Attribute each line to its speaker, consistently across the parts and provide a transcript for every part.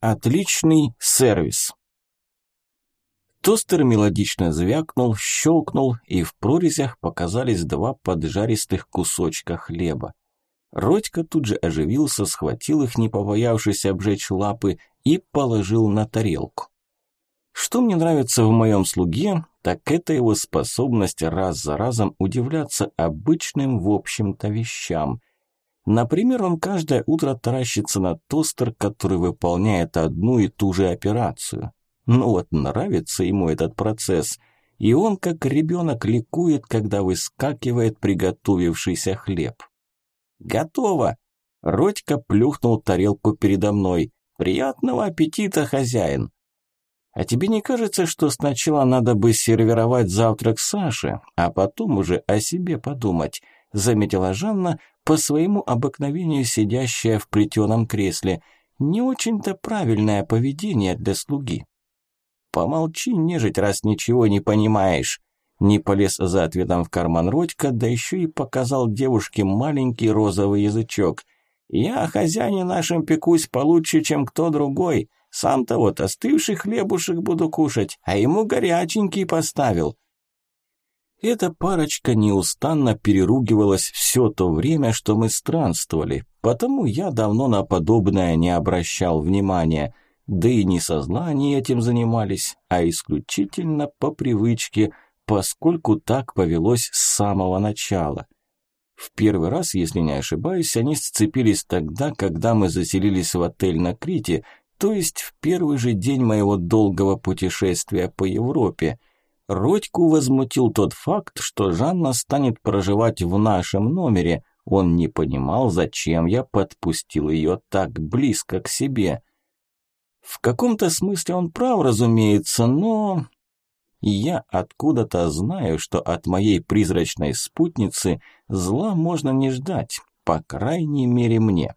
Speaker 1: Отличный сервис. Тостер мелодично звякнул, щелкнул, и в прорезях показались два поджаристых кусочка хлеба. Родька тут же оживился, схватил их, не побоявшись обжечь лапы, и положил на тарелку. Что мне нравится в моем слуге, так это его способность раз за разом удивляться обычным, в общем-то, вещам. Например, он каждое утро таращится на тостер, который выполняет одну и ту же операцию. Ну вот нравится ему этот процесс, и он как ребенок ликует, когда выскакивает приготовившийся хлеб. «Готово!» Родька плюхнул тарелку передо мной. «Приятного аппетита, хозяин!» «А тебе не кажется, что сначала надо бы сервировать завтрак Саше, а потом уже о себе подумать?» Заметила Жанна, по своему обыкновению сидящая в плетеном кресле. «Не очень-то правильное поведение для слуги». «Помолчи, нежить, раз ничего не понимаешь!» Не полез за ответом в карман Родька, да еще и показал девушке маленький розовый язычок. «Я о хозяине нашем пекусь получше, чем кто другой. Сам-то вот остывший хлебушек буду кушать, а ему горяченький поставил». Эта парочка неустанно переругивалась все то время, что мы странствовали, потому я давно на подобное не обращал внимания, да и не сознание этим занимались, а исключительно по привычке – поскольку так повелось с самого начала. В первый раз, если не ошибаюсь, они сцепились тогда, когда мы заселились в отель на Крите, то есть в первый же день моего долгого путешествия по Европе. Родьку возмутил тот факт, что Жанна станет проживать в нашем номере. Он не понимал, зачем я подпустил ее так близко к себе. В каком-то смысле он прав, разумеется, но я откуда-то знаю, что от моей призрачной спутницы зла можно не ждать, по крайней мере мне.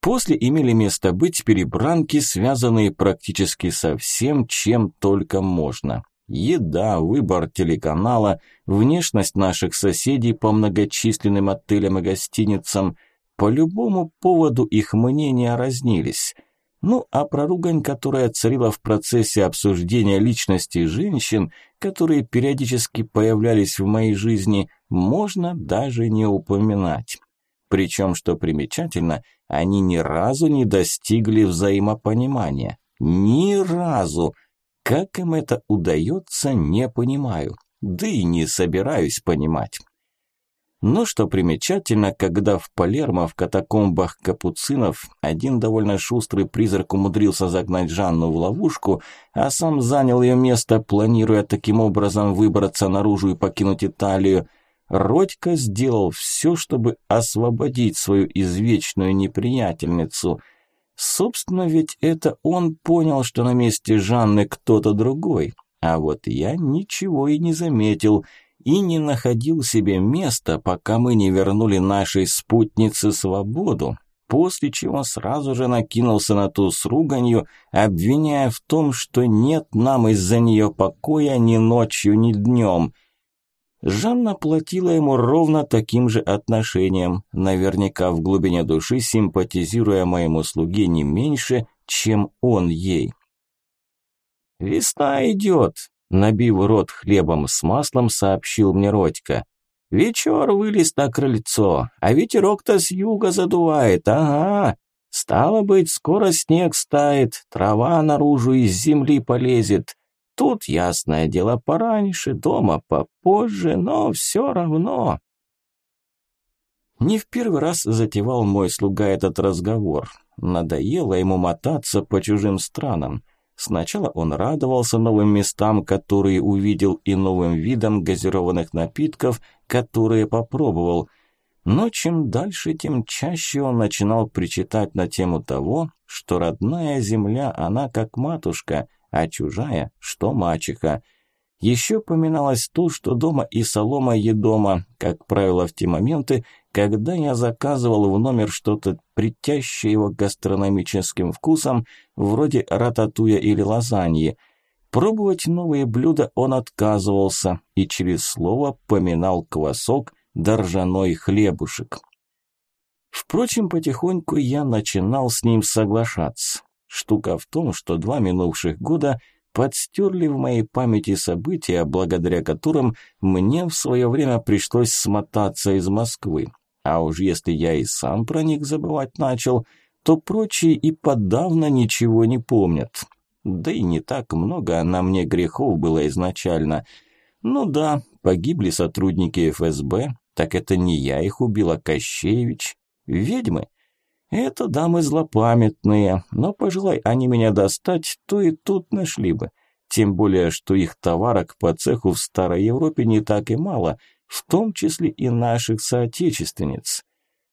Speaker 1: После имели место быть перебранки, связанные практически со всем, чем только можно. Еда, выбор телеканала, внешность наших соседей по многочисленным отелям и гостиницам. По любому поводу их мнения разнились – ну, а про ругань, которая царила в процессе обсуждения личности женщин, которые периодически появлялись в моей жизни, можно даже не упоминать. Причем, что примечательно, они ни разу не достигли взаимопонимания. Ни разу. Как им это удается, не понимаю. Да и не собираюсь понимать. Но что примечательно, когда в Палермо в катакомбах капуцинов один довольно шустрый призрак умудрился загнать Жанну в ловушку, а сам занял ее место, планируя таким образом выбраться наружу и покинуть Италию, Родька сделал все, чтобы освободить свою извечную неприятельницу. Собственно, ведь это он понял, что на месте Жанны кто-то другой, а вот я ничего и не заметил – и не находил себе места, пока мы не вернули нашей спутнице свободу, после чего сразу же накинулся на ту с руганью, обвиняя в том, что нет нам из-за нее покоя ни ночью, ни днем. Жанна платила ему ровно таким же отношением, наверняка в глубине души симпатизируя моему слуге не меньше, чем он ей. «Весна идет», Набив рот хлебом с маслом, сообщил мне Родька. «Вечер вылез на крыльцо, а ветерок-то с юга задувает, ага. Стало быть, скоро снег стает, трава наружу из земли полезет. Тут, ясное дело, пораньше, дома попозже, но все равно». Не в первый раз затевал мой слуга этот разговор. Надоело ему мотаться по чужим странам. Сначала он радовался новым местам, которые увидел, и новым видам газированных напитков, которые попробовал. Но чем дальше, тем чаще он начинал причитать на тему того, что родная земля, она как матушка, а чужая, что мачеха – еще поминалось то, что дома и солома едома, как правило, в те моменты, когда я заказывал в номер что-то притящее его гастрономическим вкусом, вроде рататуя или лазаньи. Пробовать новые блюда он отказывался и через слово поминал квасок да ржаной хлебушек. Впрочем, потихоньку я начинал с ним соглашаться. Штука в том, что два минувших года подстерли в моей памяти события, благодаря которым мне в свое время пришлось смотаться из Москвы. А уж если я и сам про них забывать начал, то прочие и подавно ничего не помнят. Да и не так много на мне грехов было изначально. Ну да, погибли сотрудники ФСБ, так это не я их убил, а Кощеевич. Ведьмы? Это дамы злопамятные, но пожелай они меня достать, то и тут нашли бы. Тем более, что их товарок по цеху в Старой Европе не так и мало, в том числе и наших соотечественниц.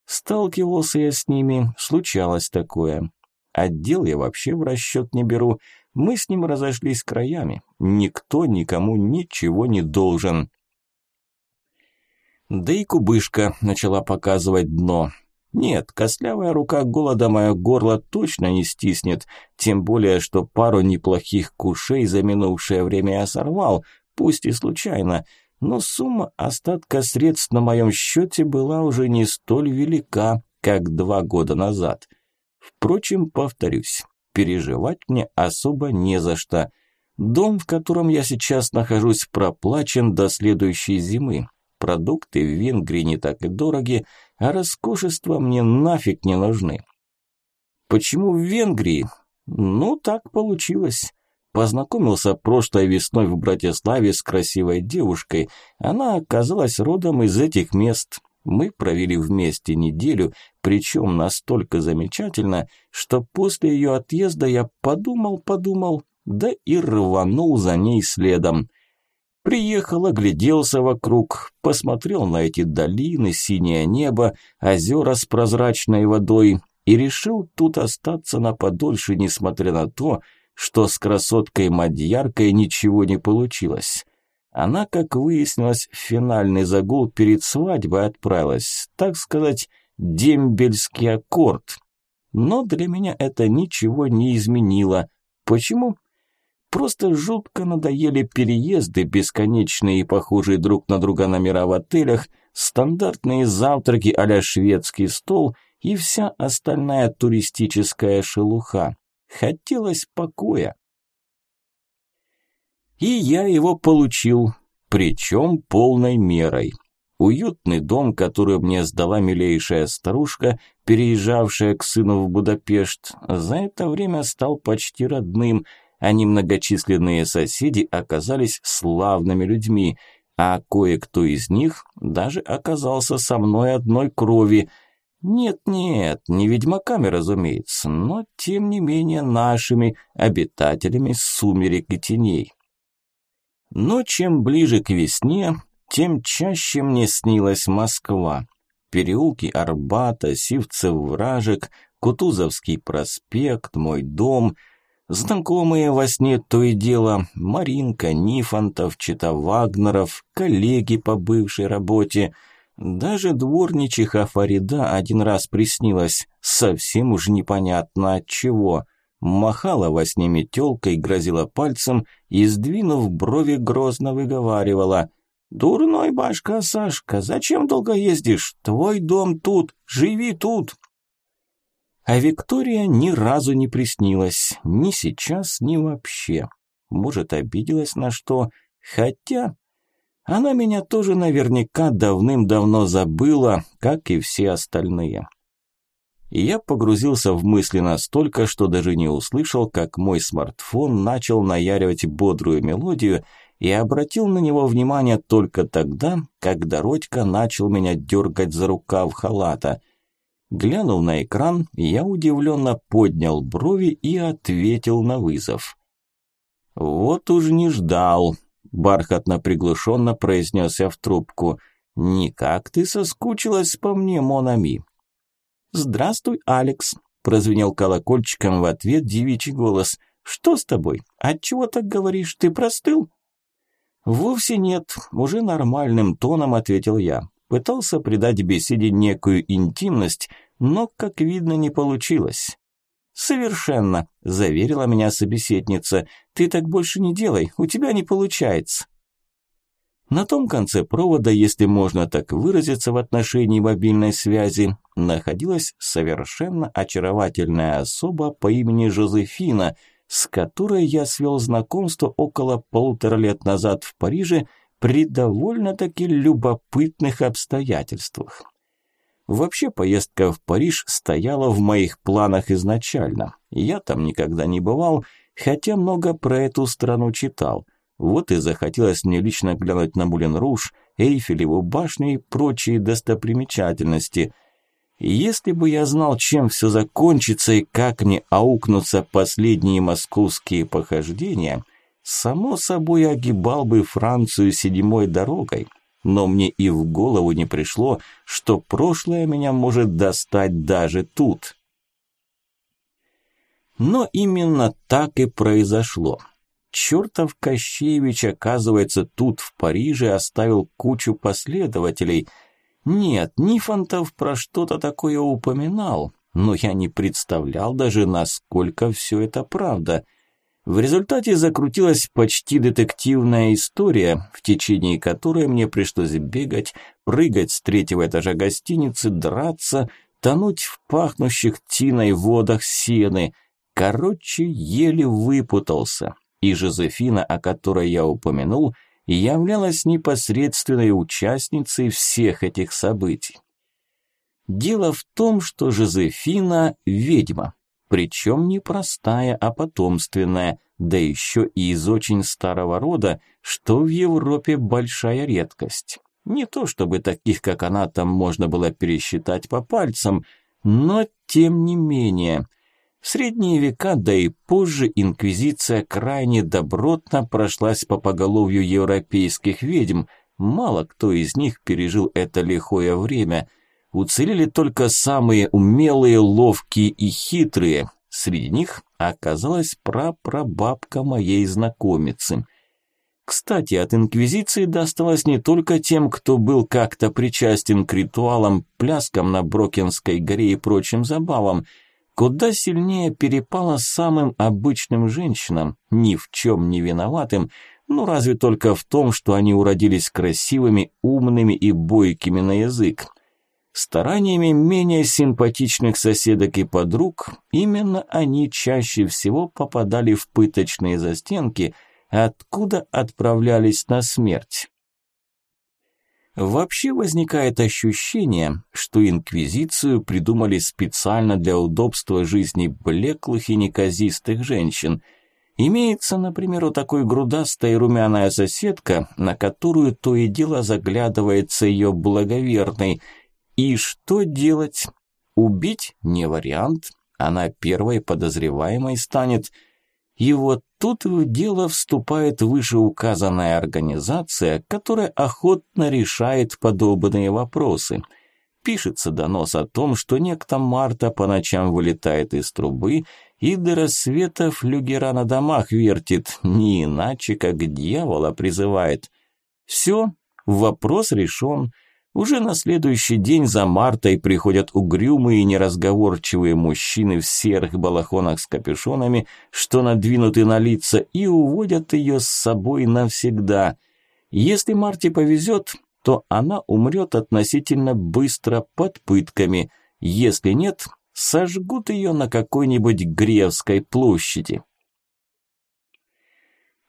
Speaker 1: Сталкивался я с ними, случалось такое. Отдел я вообще в расчет не беру, мы с ним разошлись краями. Никто никому ничего не должен. Да и кубышка начала показывать дно. Нет, костлявая рука голода мое горло точно не стиснет, тем более, что пару неплохих кушей за минувшее время я сорвал, пусть и случайно, но сумма остатка средств на моем счете была уже не столь велика, как два года назад. Впрочем, повторюсь, переживать мне особо не за что. Дом, в котором я сейчас нахожусь, проплачен до следующей зимы. Продукты в Венгрии не так и дороги, а роскошества мне нафиг не нужны. Почему в Венгрии? Ну, так получилось. Познакомился прошлой весной в Братиславе с красивой девушкой. Она оказалась родом из этих мест. Мы провели вместе неделю, причем настолько замечательно, что после ее отъезда я подумал-подумал, да и рванул за ней следом. Приехал, огляделся вокруг, посмотрел на эти долины, синее небо, озера с прозрачной водой и решил тут остаться на подольше, несмотря на то, что с красоткой-мадьяркой ничего не получилось. Она, как выяснилось, в финальный загул перед свадьбой отправилась, так сказать, дембельский аккорд. Но для меня это ничего не изменило. Почему? Просто жутко надоели переезды, бесконечные и похожие друг на друга номера в отелях, стандартные завтраки а шведский стол и вся остальная туристическая шелуха. Хотелось покоя. И я его получил, причем полной мерой. Уютный дом, который мне сдала милейшая старушка, переезжавшая к сыну в Будапешт, за это время стал почти родным, а немногочисленные соседи оказались славными людьми, а кое-кто из них даже оказался со мной одной крови. Нет-нет, не ведьмаками, разумеется, но тем не менее нашими обитателями сумерек и теней. Но чем ближе к весне, тем чаще мне снилась Москва. Переулки Арбата, Сивцев-Вражек, Кутузовский проспект, мой дом, знакомые во сне то и дело, Маринка, Нифонтов, Чита Вагнеров, коллеги по бывшей работе. Даже дворничиха Фарида один раз приснилась, совсем уж непонятно от чего – махала во сне метелкой, грозила пальцем и, сдвинув брови, грозно выговаривала. «Дурной башка, Сашка, зачем долго ездишь? Твой дом тут, живи тут!» А Виктория ни разу не приснилась, ни сейчас, ни вообще. Может, обиделась на что, хотя... Она меня тоже наверняка давным-давно забыла, как и все остальные и я погрузился в мысли настолько, что даже не услышал, как мой смартфон начал наяривать бодрую мелодию и обратил на него внимание только тогда, когда Родька начал меня дергать за рукав халата. Глянув на экран, я удивленно поднял брови и ответил на вызов. «Вот уж не ждал», – бархатно приглушенно произнес я в трубку. «Никак ты соскучилась по мне, Монами». «Здравствуй, Алекс», – прозвенел колокольчиком в ответ девичий голос. «Что с тобой? Отчего так говоришь? Ты простыл?» «Вовсе нет», – уже нормальным тоном ответил я. Пытался придать беседе некую интимность, но, как видно, не получилось. «Совершенно», – заверила меня собеседница. «Ты так больше не делай, у тебя не получается». На том конце провода, если можно так выразиться в отношении мобильной связи, находилась совершенно очаровательная особа по имени Жозефина, с которой я свел знакомство около полутора лет назад в Париже при довольно-таки любопытных обстоятельствах. Вообще поездка в Париж стояла в моих планах изначально. Я там никогда не бывал, хотя много про эту страну читал. Вот и захотелось мне лично глянуть на Мулен-Руж, Эйфелеву башню и прочие достопримечательности. Если бы я знал, чем все закончится и как мне аукнутся последние московские похождения, само собой огибал бы Францию седьмой дорогой но мне и в голову не пришло, что прошлое меня может достать даже тут. Но именно так и произошло. Чертов Кощеевич, оказывается, тут, в Париже, оставил кучу последователей. Нет, Нифонтов про что-то такое упоминал, но я не представлял даже, насколько все это правда – в результате закрутилась почти детективная история, в течение которой мне пришлось бегать, прыгать с третьего этажа гостиницы, драться, тонуть в пахнущих тиной водах сены. Короче, еле выпутался. И Жозефина, о которой я упомянул, являлась непосредственной участницей всех этих событий. Дело в том, что Жозефина – ведьма. Причем не простая, а потомственная, да еще и из очень старого рода, что в Европе большая редкость. Не то чтобы таких, как она, там можно было пересчитать по пальцам, но тем не менее. В средние века, да и позже, инквизиция крайне добротно прошлась по поголовью европейских ведьм. Мало кто из них пережил это лихое время – Уцелели только самые умелые, ловкие и хитрые. Среди них оказалась прапрабабка моей знакомицы. Кстати, от Инквизиции досталось не только тем, кто был как-то причастен к ритуалам, пляскам на Брокенской горе и прочим забавам. Куда сильнее перепало самым обычным женщинам, ни в чем не виноватым, ну разве только в том, что они уродились красивыми, умными и бойкими на язык. Стараниями менее симпатичных соседок и подруг, именно они чаще всего попадали в пыточные застенки, откуда отправлялись на смерть. Вообще возникает ощущение, что инквизицию придумали специально для удобства жизни блеклых и неказистых женщин. Имеется, например, у такой грудастая румяная соседка, на которую то и дело заглядывается ее благоверный – и что делать? Убить не вариант, она первой подозреваемой станет. И вот тут в дело вступает вышеуказанная организация, которая охотно решает подобные вопросы. Пишется донос о том, что некто Марта по ночам вылетает из трубы и до рассвета флюгера на домах вертит, не иначе, как дьявола призывает. Все, вопрос решен – уже на следующий день за Мартой приходят угрюмые и неразговорчивые мужчины в серых балахонах с капюшонами, что надвинуты на лица, и уводят ее с собой навсегда. Если Марте повезет, то она умрет относительно быстро под пытками. Если нет, сожгут ее на какой-нибудь Гревской площади.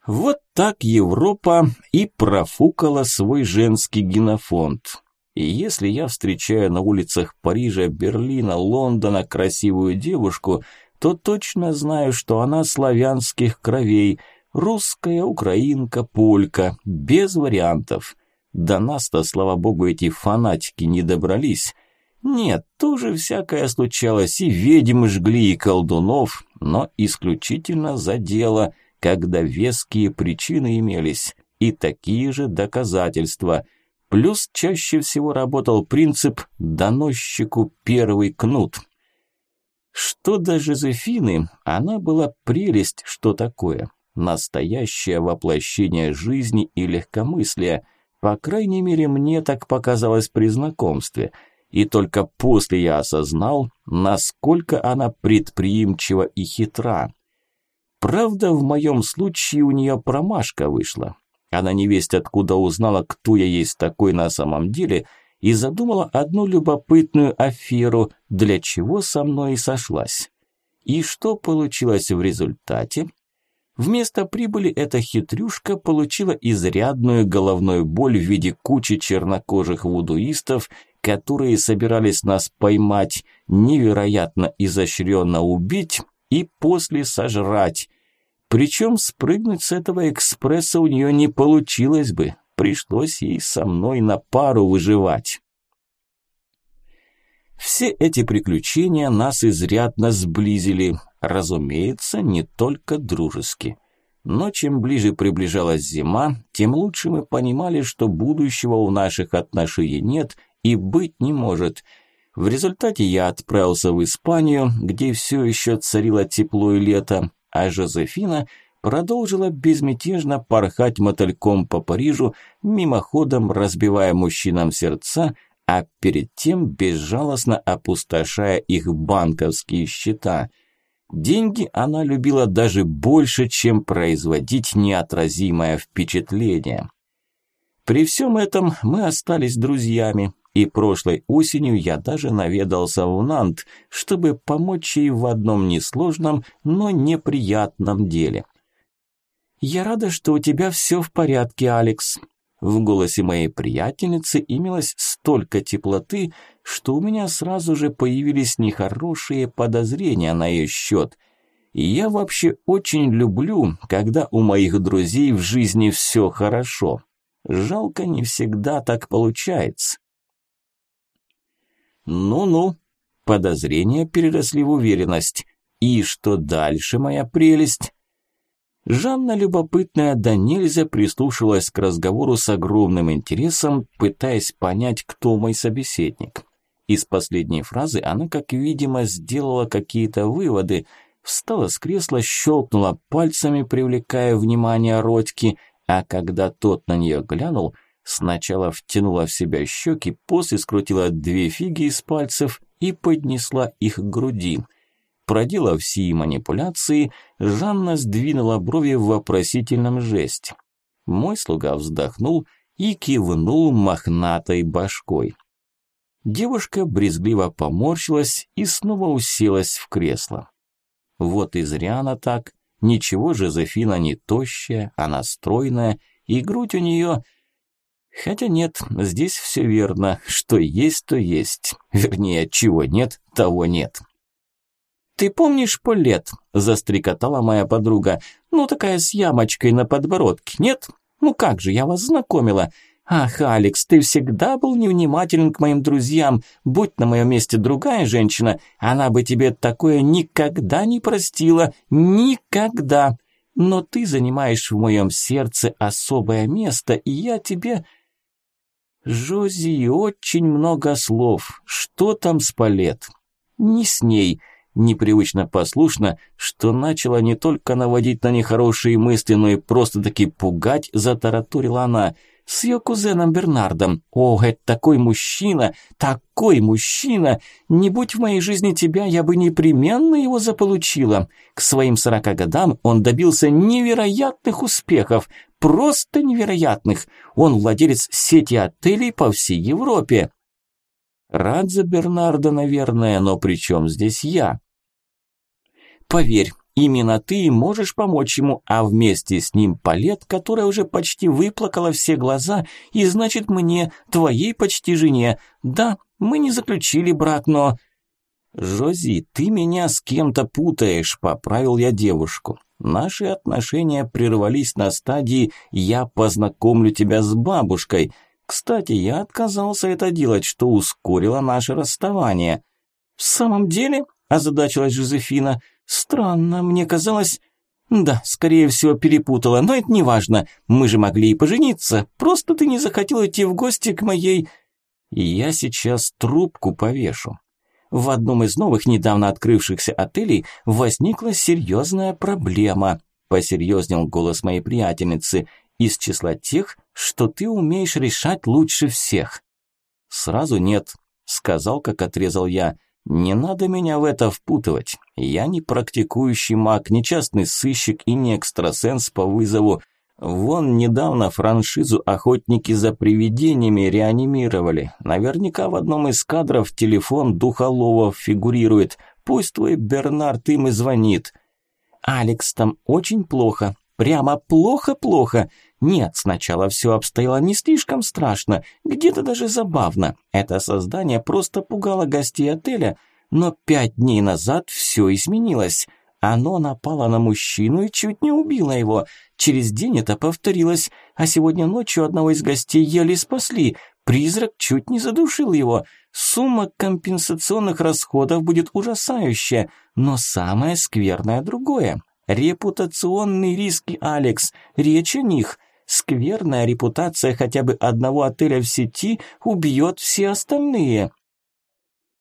Speaker 1: Вот так Европа и профукала свой женский генофонд. И если я встречаю на улицах Парижа, Берлина, Лондона красивую девушку, то точно знаю, что она славянских кровей, русская, украинка, полька, без вариантов. До нас-то, слава богу, эти фанатики не добрались. Нет, тоже всякое случалось, и ведьм жгли, и колдунов, но исключительно за дело, когда веские причины имелись, и такие же доказательства – Плюс чаще всего работал принцип «доносчику первый кнут». Что до Жозефины, она была прелесть, что такое. Настоящее воплощение жизни и легкомыслия. По крайней мере, мне так показалось при знакомстве. И только после я осознал, насколько она предприимчива и хитра. Правда, в моем случае у нее промашка вышла. Она невесть откуда узнала, кто я есть такой на самом деле, и задумала одну любопытную аферу, для чего со мной и сошлась. И что получилось в результате? Вместо прибыли эта хитрюшка получила изрядную головную боль в виде кучи чернокожих вудуистов, которые собирались нас поймать, невероятно изощренно убить и после сожрать. Причем спрыгнуть с этого экспресса у нее не получилось бы, пришлось ей со мной на пару выживать. Все эти приключения нас изрядно сблизили, разумеется, не только дружески. Но чем ближе приближалась зима, тем лучше мы понимали, что будущего у наших отношений нет и быть не может. В результате я отправился в Испанию, где все еще царило тепло и лето, а Жозефина продолжила безмятежно порхать мотыльком по Парижу, мимоходом разбивая мужчинам сердца а перед тем безжалостно опустошая их банковские счета. Деньги она любила даже больше, чем производить неотразимое впечатление. При всем этом мы остались друзьями, и прошлой осенью я даже наведался в Нант, чтобы помочь ей в одном несложном, но неприятном деле. «Я рада, что у тебя все в порядке, Алекс», в голосе моей приятельницы имелось столько теплоты, что у меня сразу же появились нехорошие подозрения на ее счет. Я вообще очень люблю, когда у моих друзей в жизни все хорошо. Жалко, не всегда так получается. Ну-ну, подозрения переросли в уверенность. И что дальше, моя прелесть? Жанна, любопытная да нельзя, прислушалась к разговору с огромным интересом, пытаясь понять, кто мой собеседник. Из последней фразы она, как видимо, сделала какие-то выводы, встала с кресла, щелкнула пальцами, привлекая внимание Родьки, а когда тот на нее глянул, сначала втянула в себя щеки, после скрутила две фиги из пальцев и поднесла их к груди – Проделав все манипуляции, Жанна сдвинула брови в вопросительном жесте. Мой слуга вздохнул и кивнул мохнатой башкой. Девушка брезгливо поморщилась и снова уселась в кресло. Вот и зря она так. Ничего, Жозефина не тощая, она стройная, и грудь у нее... Хотя нет, здесь все верно, что есть, то есть. Вернее, чего нет, того нет. «Ты помнишь Полет?» – застрекотала моя подруга. «Ну, такая с ямочкой на подбородке, нет? Ну как же, я вас знакомила. Ах, Алекс, ты всегда был невнимателен к моим друзьям. Будь на моем месте другая женщина, она бы тебе такое никогда не простила. Никогда. Но ты занимаешь в моем сердце особое место, и я тебе...» «Жози, очень много слов. Что там с Полет?» «Не с ней» непривычно послушно, что начала не только наводить на нехорошие мысли, но и просто-таки пугать, затараторила она. С ее кузеном Бернардом. О, это такой мужчина, такой мужчина! Не будь в моей жизни тебя, я бы непременно его заполучила. К своим сорока годам он добился невероятных успехов, просто невероятных. Он владелец сети отелей по всей Европе. Рад за Бернарда, наверное, но при чем здесь я? Поверь, именно ты можешь помочь ему, а вместе с ним Палет, которая уже почти выплакала все глаза, и значит мне, твоей почти жене. Да, мы не заключили брак, но... «Жози, ты меня с кем-то путаешь», – поправил я девушку. «Наши отношения прервались на стадии «я познакомлю тебя с бабушкой». Кстати, я отказался это делать, что ускорило наше расставание». «В самом деле?» – озадачилась Жозефина – Странно, мне казалось... Да, скорее всего, перепутала, но это не важно. Мы же могли и пожениться. Просто ты не захотел идти в гости к моей... Я сейчас трубку повешу. В одном из новых недавно открывшихся отелей возникла серьезная проблема. Посерьезнел голос моей приятельницы. Из числа тех, что ты умеешь решать лучше всех. Сразу нет, сказал, как отрезал я. Не надо меня в это впутывать. Я не практикующий маг, не частный сыщик и не экстрасенс по вызову. Вон недавно франшизу «Охотники за привидениями» реанимировали. Наверняка в одном из кадров телефон Духолова фигурирует. Пусть твой Бернард им и звонит. Алекс там очень плохо. Прямо плохо-плохо. Нет, сначала все обстояло не слишком страшно, где-то даже забавно. Это создание просто пугало гостей отеля, но пять дней назад все изменилось. Оно напало на мужчину и чуть не убило его. Через день это повторилось, а сегодня ночью одного из гостей еле спасли. Призрак чуть не задушил его. Сумма компенсационных расходов будет ужасающая, но самое скверное другое. Репутационные риски, Алекс, речь о них. Скверная репутация хотя бы одного отеля в сети убьет все остальные.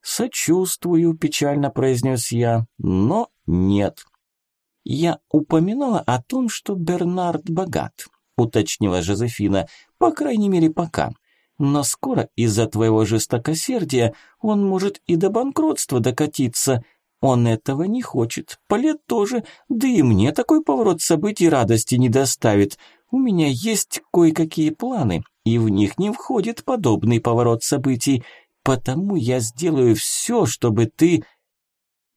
Speaker 1: «Сочувствую», – печально произнес я, – «но нет». «Я упоминала о том, что Бернард богат», – уточнила Жозефина, – «по крайней мере, пока. Но скоро из-за твоего жестокосердия он может и до банкротства докатиться. Он этого не хочет, Палет тоже, да и мне такой поворот событий радости не доставит. У меня есть кое-какие планы, и в них не входит подобный поворот событий. Потому я сделаю все, чтобы ты...»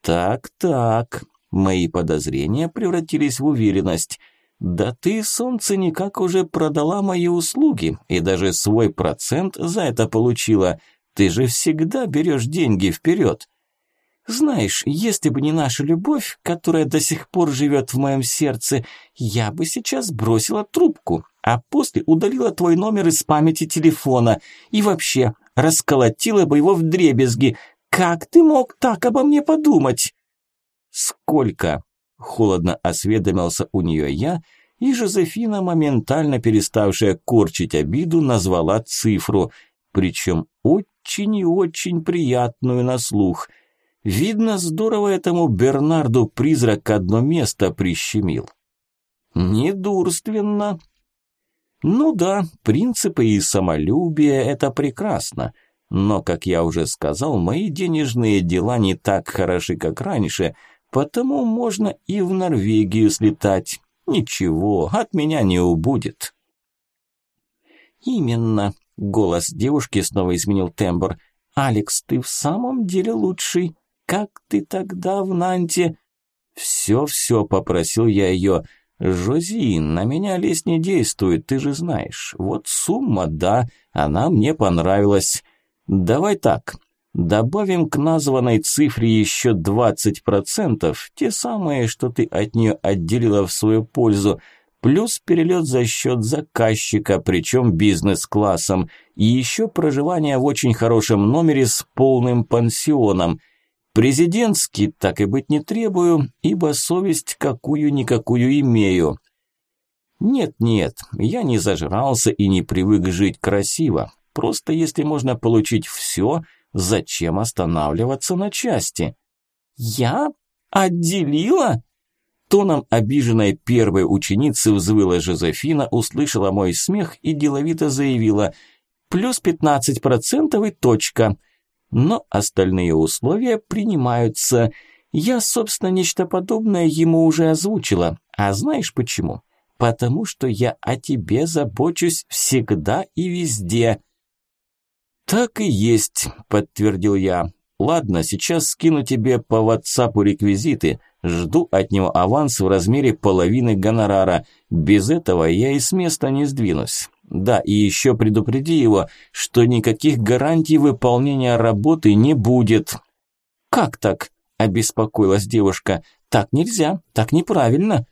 Speaker 1: «Так-так», мои подозрения превратились в уверенность. «Да ты, солнце, никак уже продала мои услуги и даже свой процент за это получила. Ты же всегда берешь деньги вперед». Знаешь, если бы не наша любовь, которая до сих пор живет в моем сердце, я бы сейчас бросила трубку, а после удалила твой номер из памяти телефона и вообще расколотила бы его в дребезги. Как ты мог так обо мне подумать? Сколько? Холодно осведомился у нее я, и Жозефина, моментально переставшая корчить обиду, назвала цифру, причем очень и очень приятную на слух. Видно, здорово этому Бернарду призрак одно место прищемил. Недурственно, ну да, принципы и самолюбие – это прекрасно. Но, как я уже сказал, мои денежные дела не так хороши, как раньше, потому можно и в Норвегию слетать. Ничего, от меня не убудет. Именно. Голос девушки снова изменил тембр. «Алекс, ты в самом деле лучший. Как ты тогда в Нанте?» «Все-все», – попросил я ее. «Жози, на меня лезть не действует, ты же знаешь. Вот сумма, да, она мне понравилась. Давай так, добавим к названной цифре еще 20%, те самые, что ты от нее отделила в свою пользу, плюс перелет за счет заказчика, причем бизнес-классом, и еще проживание в очень хорошем номере с полным пансионом». Президентский так и быть не требую, ибо совесть какую-никакую имею. Нет-нет, я не зажрался и не привык жить красиво. Просто если можно получить все, зачем останавливаться на части? Я? Отделила? Тоном обиженной первой ученицы взвыла Жозефина, услышала мой смех и деловито заявила «Плюс пятнадцать процентов и точка но остальные условия принимаются. Я, собственно, нечто подобное ему уже озвучила. А знаешь почему? Потому что я о тебе забочусь всегда и везде. Так и есть, подтвердил я. Ладно, сейчас скину тебе по WhatsApp реквизиты. Жду от него аванс в размере половины гонорара. Без этого я и с места не сдвинусь. Да, и еще предупреди его, что никаких гарантий выполнения работы не будет. Как так? обеспокоилась девушка. Так нельзя, так неправильно.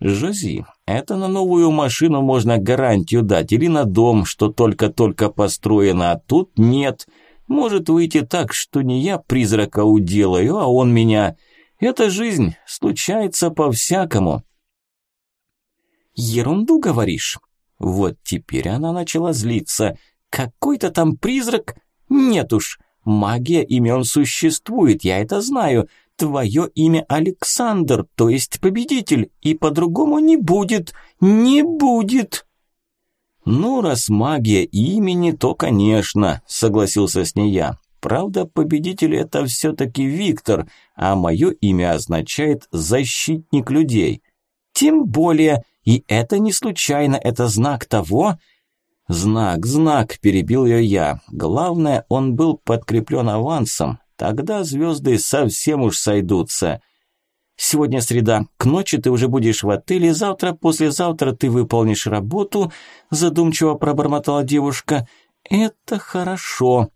Speaker 1: Жози, это на новую машину можно гарантию дать или на дом, что только-только построено, а тут нет. Может выйти так, что не я призрака уделаю, а он меня. Это жизнь, случается по-всякому. Ерунду говоришь? Вот теперь она начала злиться. Какой-то там призрак? Нет уж, магия имен существует, я это знаю. Твое имя Александр, то есть победитель, и по-другому не будет, не будет. Ну, раз магия имени, то, конечно, согласился с ней я. Правда, победитель это все-таки Виктор, а мое имя означает «защитник людей». Тем более, И это не случайно, это знак того... Знак, знак, перебил ее я. Главное, он был подкреплен авансом. Тогда звезды совсем уж сойдутся. Сегодня среда, к ночи ты уже будешь в отеле, завтра, послезавтра ты выполнишь работу, задумчиво пробормотала девушка. Это хорошо.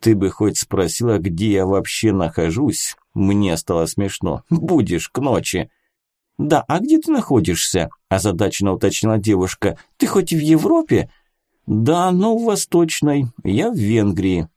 Speaker 1: Ты бы хоть спросила, где я вообще нахожусь. Мне стало смешно. Будешь к ночи. Да, а где ты находишься? озадаченно уточнила девушка. Ты хоть в Европе? Да, но в Восточной. Я в Венгрии.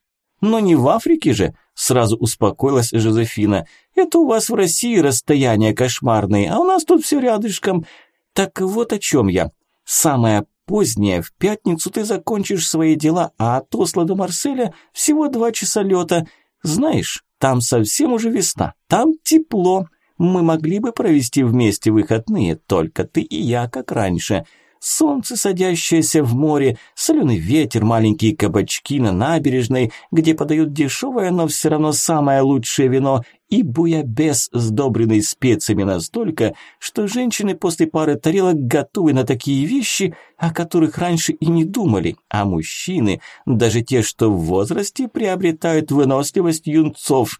Speaker 1: Но не в Африке же, сразу успокоилась Жозефина. Это у вас в России расстояния кошмарные, а у нас тут все рядышком. Так вот о чем я. Самое позднее, в пятницу ты закончишь свои дела, а от Осло до Марселя всего два часа лета. Знаешь, там совсем уже весна, там тепло. Мы могли бы провести вместе выходные, только ты и я, как раньше. Солнце, садящееся в море, соленый ветер, маленькие кабачки на набережной, где подают дешевое, но все равно самое лучшее вино, и буябес, сдобренный специями настолько, что женщины после пары тарелок готовы на такие вещи, о которых раньше и не думали, а мужчины, даже те, что в возрасте, приобретают выносливость юнцов.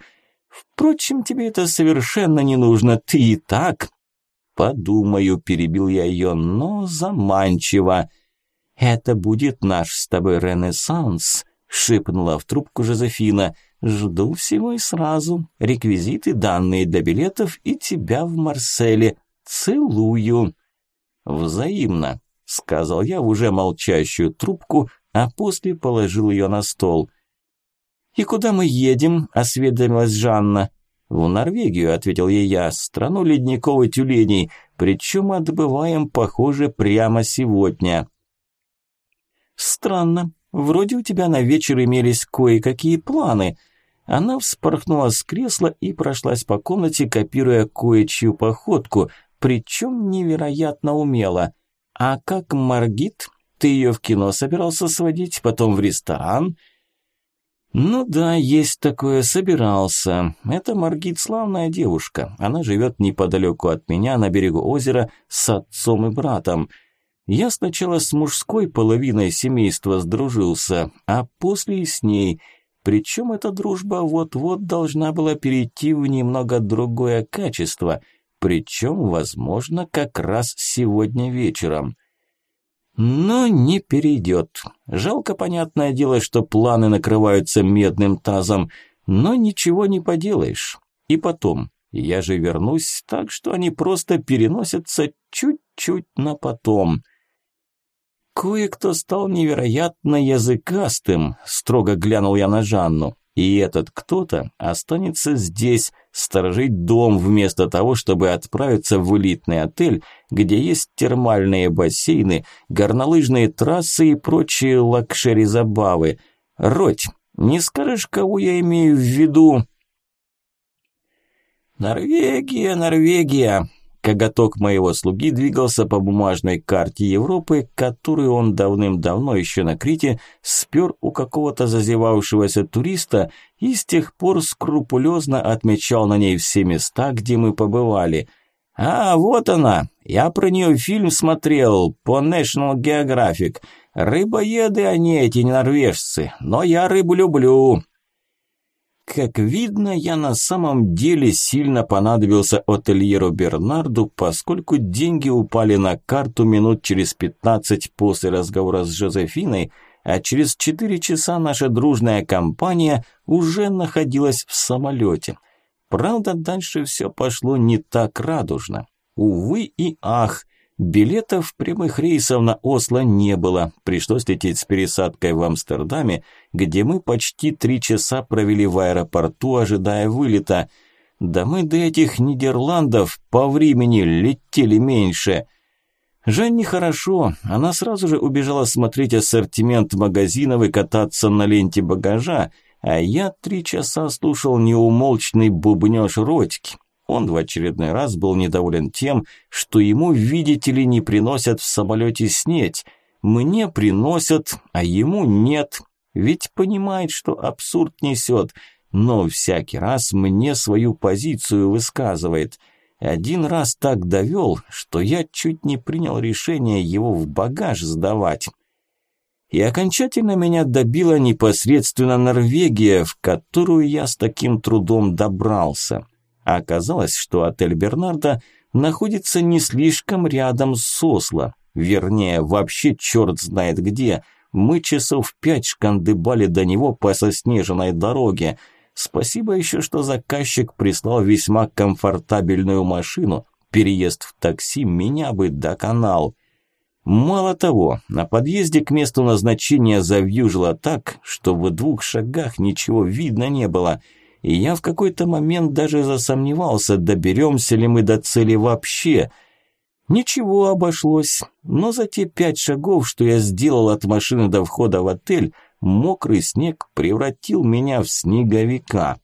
Speaker 1: Впрочем, тебе это совершенно не нужно, ты и так «Подумаю», – перебил я ее, – «но заманчиво». «Это будет наш с тобой ренессанс», – шепнула в трубку Жозефина. «Жду всего и сразу. Реквизиты, данные для билетов и тебя в Марселе. Целую». «Взаимно», – сказал я в уже молчащую трубку, а после положил ее на стол. «И куда мы едем?» – осведомилась Жанна. «В Норвегию», – ответил ей я, – «страну ледниковой тюленей, причем отбываем, похоже, прямо сегодня». «Странно, вроде у тебя на вечер имелись кое-какие планы». Она вспорхнула с кресла и прошлась по комнате, копируя кое-чью походку, причем невероятно умело. «А как Маргит? Ты ее в кино собирался сводить, потом в ресторан?» «Ну да, есть такое, собирался. Это Маргит славная девушка. Она живет неподалеку от меня, на берегу озера, с отцом и братом. Я сначала с мужской половиной семейства сдружился, а после и с ней. Причем эта дружба вот-вот должна была перейти в немного другое качество, причем, возможно, как раз сегодня вечером». Но не перейдет. Жалко, понятное дело, что планы накрываются медным тазом, но ничего не поделаешь. И потом, я же вернусь, так что они просто переносятся чуть-чуть на потом. Кое-кто стал невероятно языкастым, строго глянул я на Жанну. И этот кто-то останется здесь, сторожить дом, вместо того, чтобы отправиться в элитный отель, где есть термальные бассейны, горнолыжные трассы и прочие лакшери-забавы. Роть, не скажешь, кого я имею в виду? Норвегия, Норвегия, Коготок моего слуги двигался по бумажной карте Европы, которую он давным-давно еще на Крите спер у какого-то зазевавшегося туриста и с тех пор скрупулезно отмечал на ней все места, где мы побывали. «А, вот она! Я про нее фильм смотрел по National Geographic. Рыбоеды они эти норвежцы, но я рыбу люблю. Как видно, я на самом деле сильно понадобился отельеру Бернарду, поскольку деньги упали на карту минут через 15 после разговора с Жозефиной, а через 4 часа наша дружная компания уже находилась в самолете. Правда, дальше все пошло не так радужно. Увы и ах, Билетов прямых рейсов на Осло не было. Пришлось лететь с пересадкой в Амстердаме, где мы почти три часа провели в аэропорту, ожидая вылета. Да мы до этих Нидерландов по времени летели меньше. Жанне хорошо, она сразу же убежала смотреть ассортимент магазинов и кататься на ленте багажа, а я три часа слушал неумолчный бубнёж Родьки. Он в очередной раз был недоволен тем, что ему, видите ли, не приносят в самолете снеть. Мне приносят, а ему нет. Ведь понимает, что абсурд несет, но всякий раз мне свою позицию высказывает. Один раз так довел, что я чуть не принял решение его в багаж сдавать. И окончательно меня добила непосредственно Норвегия, в которую я с таким трудом добрался. Оказалось, что отель Бернарда находится не слишком рядом с Осло. Вернее, вообще черт знает где. Мы часов пять шкандыбали до него по соснеженной дороге. Спасибо еще, что заказчик прислал весьма комфортабельную машину. Переезд в такси меня бы доконал. Мало того, на подъезде к месту назначения завьюжило так, что в двух шагах ничего видно не было, и я в какой-то момент даже засомневался, доберемся ли мы до цели вообще. Ничего обошлось, но за те пять шагов, что я сделал от машины до входа в отель, мокрый снег превратил меня в снеговика.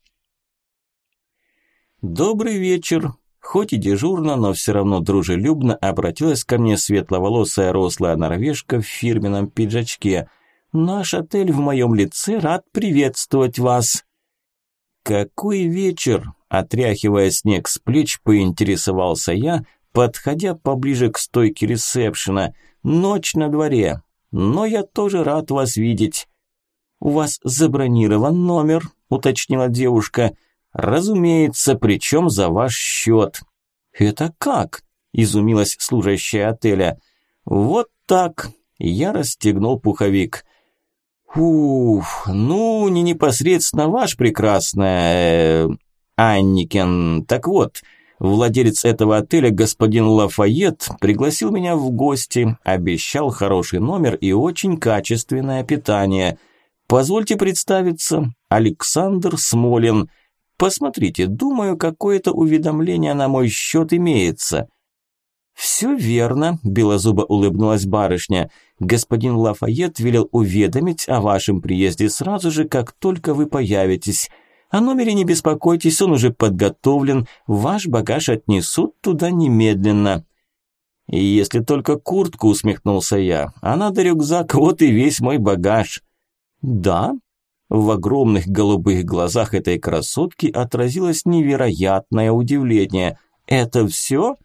Speaker 1: «Добрый вечер», Хоть и дежурно, но все равно дружелюбно обратилась ко мне светловолосая рослая норвежка в фирменном пиджачке. «Наш отель в моем лице рад приветствовать вас». «Какой вечер?» – отряхивая снег с плеч, поинтересовался я, подходя поближе к стойке ресепшена. «Ночь на дворе, но я тоже рад вас видеть». «У вас забронирован номер», – уточнила девушка – «Разумеется, причем за ваш счет». «Это как?» – изумилась служащая отеля. «Вот так». Я расстегнул пуховик. «Уф, ну, не непосредственно ваш прекрасная... Э, Анникен. Так вот, владелец этого отеля, господин Лафайет, пригласил меня в гости, обещал хороший номер и очень качественное питание. Позвольте представиться, Александр Смолин – Посмотрите, думаю, какое-то уведомление на мой счет имеется». «Все верно», – белозубо улыбнулась барышня. «Господин Лафайет велел уведомить о вашем приезде сразу же, как только вы появитесь. О номере не беспокойтесь, он уже подготовлен, ваш багаж отнесут туда немедленно». «Если только куртку», – усмехнулся я, – «а надо рюкзак, вот и весь мой багаж». «Да?» В огромных голубых глазах этой красотки отразилось невероятное удивление. «Это все?»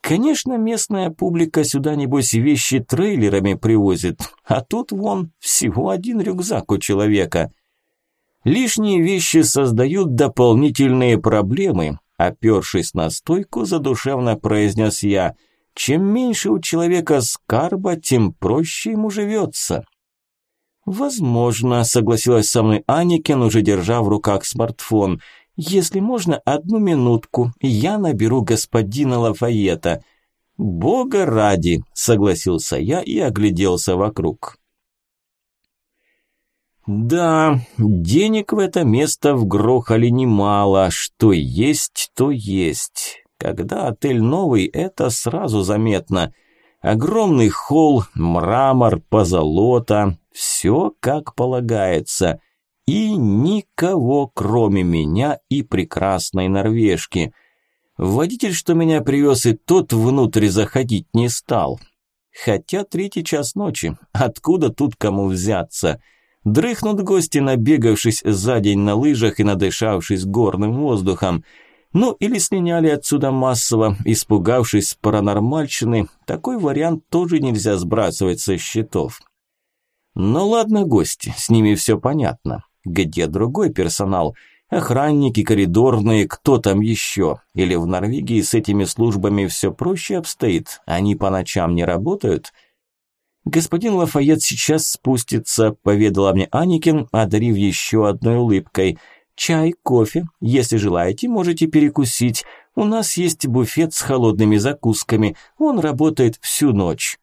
Speaker 1: Конечно, местная публика сюда, небось, вещи трейлерами привозит, а тут вон всего один рюкзак у человека. Лишние вещи создают дополнительные проблемы, опершись на стойку, задушевно произнес я. Чем меньше у человека скарба, тем проще ему живется. «Возможно», – согласилась со мной Аникин, уже держа в руках смартфон. «Если можно, одну минутку, я наберу господина Лафайета». «Бога ради», – согласился я и огляделся вокруг. Да, денег в это место вгрохали немало, что есть, то есть. Когда отель новый, это сразу заметно. Огромный холл, мрамор, позолота, все как полагается. И никого, кроме меня и прекрасной норвежки. Водитель, что меня привез, и тот внутрь заходить не стал. Хотя третий час ночи, откуда тут кому взяться? Дрыхнут гости, набегавшись за день на лыжах и надышавшись горным воздухом. Ну или слиняли отсюда массово, испугавшись паранормальщины. Такой вариант тоже нельзя сбрасывать со счетов. Ну ладно, гости, с ними все понятно. Где другой персонал? Охранники, коридорные, кто там еще? Или в Норвегии с этими службами все проще обстоит? Они по ночам не работают? Господин Лафайет сейчас спустится, поведала мне Аникин, одарив еще одной улыбкой. Чай, кофе, если желаете, можете перекусить. У нас есть буфет с холодными закусками. Он работает всю ночь.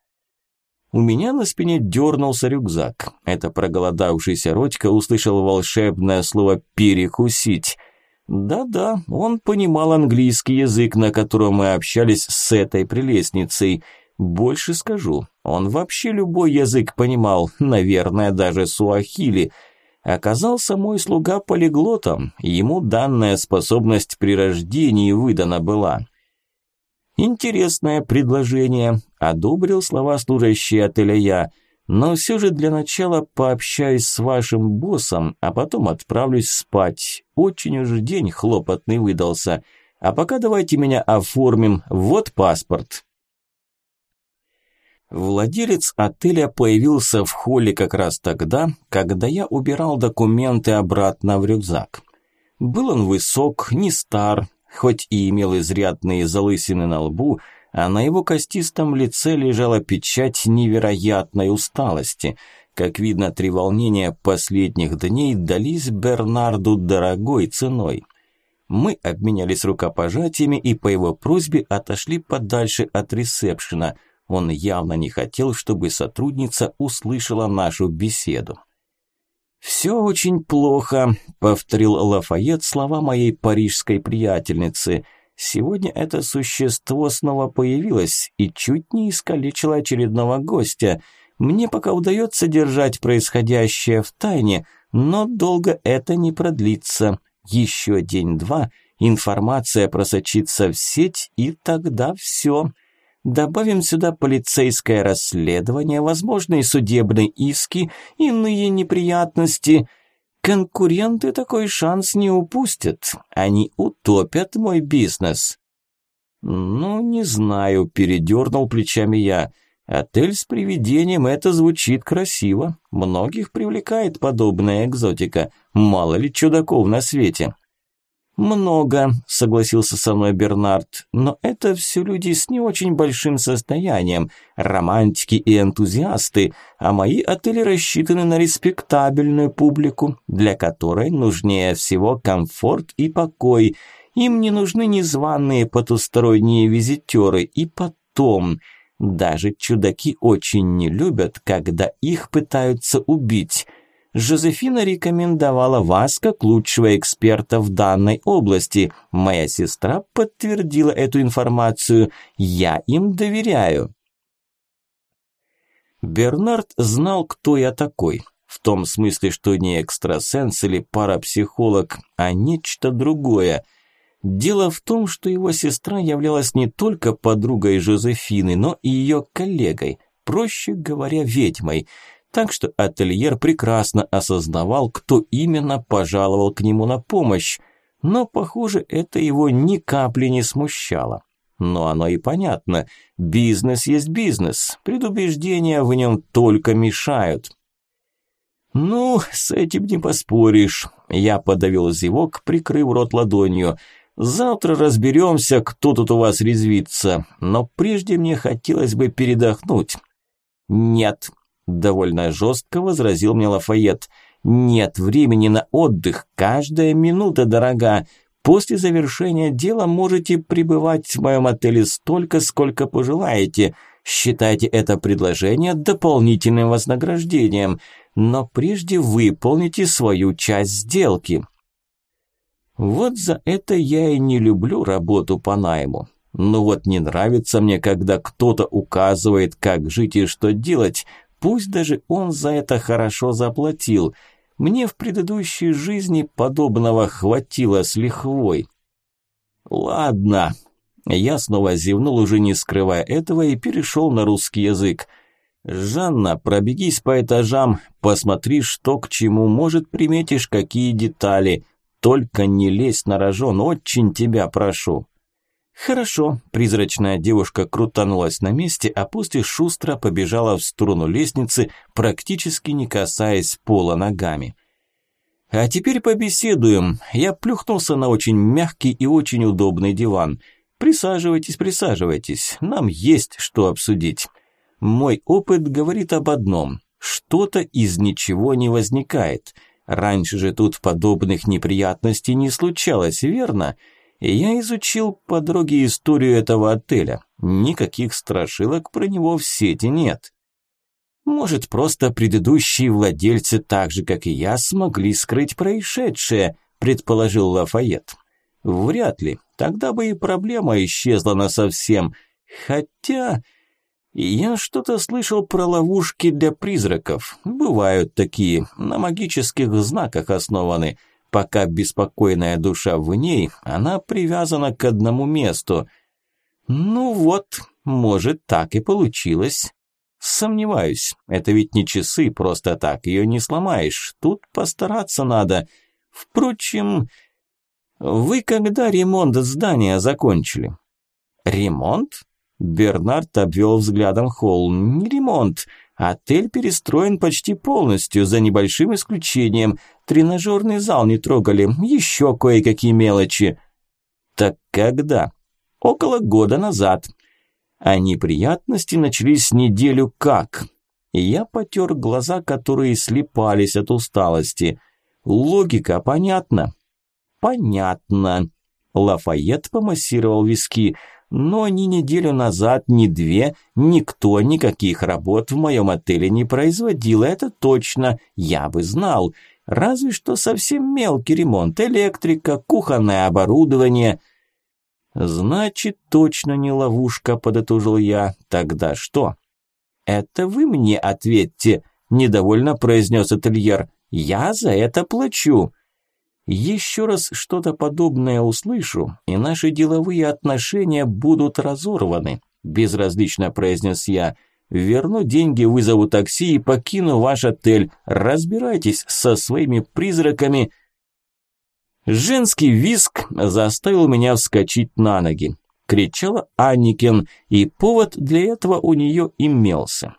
Speaker 1: У меня на спине дернулся рюкзак. Это проголодавшийся Родька услышал волшебное слово «перекусить». Да-да, он понимал английский язык, на котором мы общались с этой прелестницей. Больше скажу, он вообще любой язык понимал, наверное, даже суахили. Оказался мой слуга полиглотом, ему данная способность при рождении выдана была. Интересное предложение, одобрил слова служащие отеля я, но все же для начала пообщаюсь с вашим боссом, а потом отправлюсь спать. Очень уж день хлопотный выдался. А пока давайте меня оформим. Вот паспорт. Владелец отеля появился в холле как раз тогда, когда я убирал документы обратно в рюкзак. Был он высок, не стар, хоть и имел изрядные залысины на лбу, а на его костистом лице лежала печать невероятной усталости. Как видно, три волнения последних дней дались Бернарду дорогой ценой. Мы обменялись рукопожатиями и по его просьбе отошли подальше от ресепшена – он явно не хотел, чтобы сотрудница услышала нашу беседу. «Все очень плохо», – повторил Лафайет слова моей парижской приятельницы. «Сегодня это существо снова появилось и чуть не искалечило очередного гостя. Мне пока удается держать происходящее в тайне, но долго это не продлится. Еще день-два, информация просочится в сеть, и тогда все». Добавим сюда полицейское расследование, возможные судебные иски, иные неприятности. Конкуренты такой шанс не упустят. Они утопят мой бизнес. Ну, не знаю, передернул плечами я. Отель с привидением – это звучит красиво. Многих привлекает подобная экзотика. Мало ли чудаков на свете. «Много», – согласился со мной Бернард, «но это все люди с не очень большим состоянием, романтики и энтузиасты, а мои отели рассчитаны на респектабельную публику, для которой нужнее всего комфорт и покой. Им не нужны незваные потусторонние визитеры. И потом, даже чудаки очень не любят, когда их пытаются убить». Жозефина рекомендовала вас как лучшего эксперта в данной области. Моя сестра подтвердила эту информацию. Я им доверяю. Бернард знал, кто я такой. В том смысле, что не экстрасенс или парапсихолог, а нечто другое. Дело в том, что его сестра являлась не только подругой Жозефины, но и ее коллегой, проще говоря, ведьмой – так что ательер прекрасно осознавал, кто именно пожаловал к нему на помощь, но, похоже, это его ни капли не смущало. Но оно и понятно, бизнес есть бизнес, предубеждения в нем только мешают. «Ну, с этим не поспоришь», – я подавил зевок, прикрыв рот ладонью. «Завтра разберемся, кто тут у вас резвится, но прежде мне хотелось бы передохнуть». «Нет», Довольно жестко возразил мне Лафайет. «Нет времени на отдых, каждая минута дорога. После завершения дела можете пребывать в моем отеле столько, сколько пожелаете. Считайте это предложение дополнительным вознаграждением, но прежде выполните свою часть сделки». Вот за это я и не люблю работу по найму. Ну вот не нравится мне, когда кто-то указывает, как жить и что делать, Пусть даже он за это хорошо заплатил. Мне в предыдущей жизни подобного хватило с лихвой. Ладно. Я снова зевнул, уже не скрывая этого, и перешел на русский язык. «Жанна, пробегись по этажам, посмотри, что к чему, может, приметишь какие детали. Только не лезь на рожон, очень тебя прошу». «Хорошо», – призрачная девушка крутанулась на месте, а после шустро побежала в сторону лестницы, практически не касаясь пола ногами. «А теперь побеседуем. Я плюхнулся на очень мягкий и очень удобный диван. Присаживайтесь, присаживайтесь, нам есть что обсудить. Мой опыт говорит об одном – что-то из ничего не возникает. Раньше же тут подобных неприятностей не случалось, верно?» Я изучил по дороге историю этого отеля. Никаких страшилок про него в сети нет. Может, просто предыдущие владельцы, так же как и я, смогли скрыть происшедшее, предположил Лафайет. Вряд ли. Тогда бы и проблема исчезла насовсем. Хотя... Я что-то слышал про ловушки для призраков. Бывают такие, на магических знаках основаны. Пока беспокойная душа в ней, она привязана к одному месту. Ну вот, может, так и получилось. Сомневаюсь, это ведь не часы, просто так ее не сломаешь. Тут постараться надо. Впрочем, Вы когда ремонт здания закончили? Ремонт? Бернард обвел взглядом холл. Не ремонт. Отель перестроен почти полностью, за небольшим исключением. Тренажерный зал не трогали, еще кое-какие мелочи. Так когда? Около года назад. А неприятности начались неделю как. Я потер глаза, которые слепались от усталости. Логика понятна? Понятно. Лафайет помассировал виски. Но ни неделю назад, ни две, никто никаких работ в моем отеле не производил, это точно, я бы знал. Разве что совсем мелкий ремонт, электрика, кухонное оборудование. Значит, точно не ловушка, подытожил я. Тогда что? Это вы мне ответьте, недовольно произнес ательер. Я за это плачу. Еще раз что-то подобное услышу, и наши деловые отношения будут разорваны, безразлично произнес я. Верну деньги, вызову такси и покину ваш отель. Разбирайтесь со своими призраками. Женский виск заставил меня вскочить на ноги. Кричала Анникин, и повод для этого у нее имелся.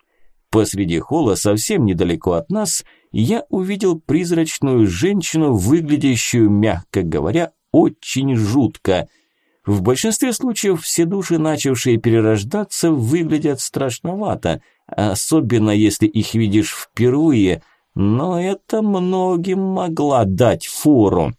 Speaker 1: Посреди холла, совсем недалеко от нас, я увидел призрачную женщину, выглядящую, мягко говоря, очень жутко. В большинстве случаев все души, начавшие перерождаться, выглядят страшновато, особенно если их видишь впервые, но это многим могла дать фору.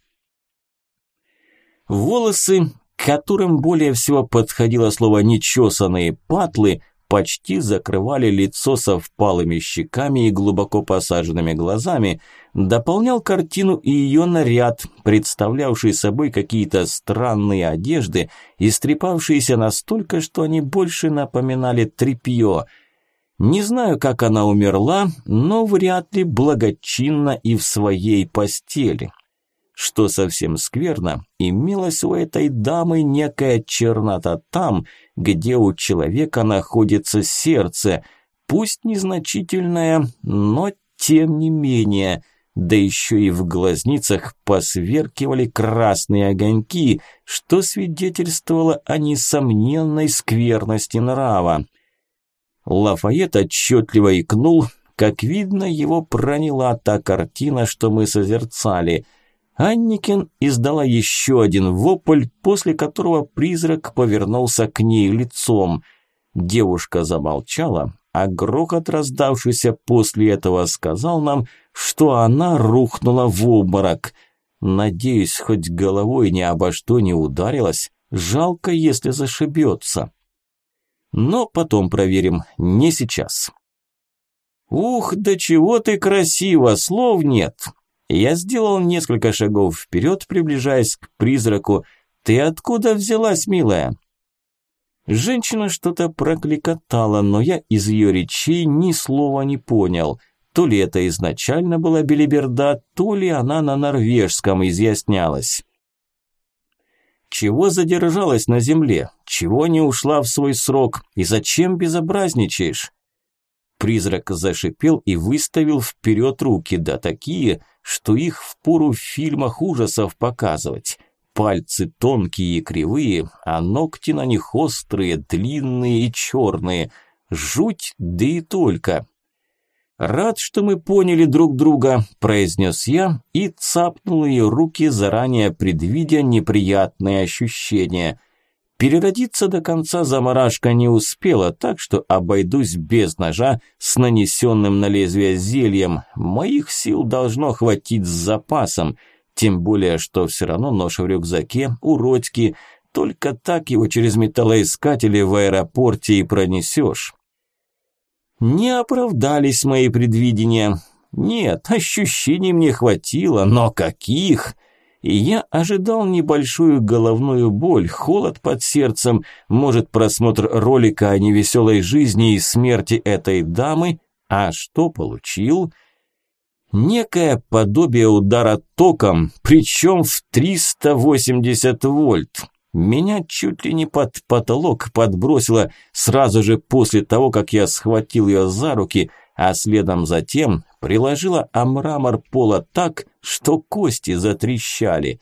Speaker 1: Волосы, которым более всего подходило слово «нечесанные патлы», почти закрывали лицо со впалыми щеками и глубоко посаженными глазами, дополнял картину и ее наряд, представлявший собой какие-то странные одежды, истрепавшиеся настолько, что они больше напоминали тряпье. Не знаю, как она умерла, но вряд ли благочинно и в своей постели. Что совсем скверно, имелась у этой дамы некая чернота там, где у человека находится сердце, пусть незначительное, но тем не менее, да еще и в глазницах посверкивали красные огоньки, что свидетельствовало о несомненной скверности нрава. Лафайет отчетливо икнул, как видно, его проняла та картина, что мы созерцали – Анникин издала еще один вопль, после которого призрак повернулся к ней лицом. Девушка замолчала, а грохот, раздавшийся после этого, сказал нам, что она рухнула в обморок. Надеюсь, хоть головой ни обо что не ударилась. Жалко, если зашибется. Но потом проверим, не сейчас. «Ух, да чего ты красиво, слов нет!» Я сделал несколько шагов вперед, приближаясь к призраку. «Ты откуда взялась, милая?» Женщина что-то прокликотала, но я из ее речей ни слова не понял. То ли это изначально была белиберда, то ли она на норвежском изъяснялась. Чего задержалась на земле? Чего не ушла в свой срок? И зачем безобразничаешь? Призрак зашипел и выставил вперед руки, да такие, что их впору в фильмах ужасов показывать. Пальцы тонкие и кривые, а ногти на них острые, длинные и черные. Жуть, да и только. «Рад, что мы поняли друг друга», – произнес я и цапнул ее руки, заранее предвидя неприятные ощущения – Переродиться до конца заморашка не успела, так что обойдусь без ножа с нанесенным на лезвие зельем. Моих сил должно хватить с запасом, тем более, что все равно нож в рюкзаке у Родьки, только так его через металлоискатели в аэропорте и пронесешь. Не оправдались мои предвидения. Нет, ощущений мне хватило, но каких? И я ожидал небольшую головную боль, холод под сердцем, может просмотр ролика о невеселой жизни и смерти этой дамы, а что получил? Некое подобие удара током, причем в 380 вольт. Меня чуть ли не под потолок подбросило сразу же после того, как я схватил ее за руки, а следом затем приложила о мрамор пола так, что кости затрещали.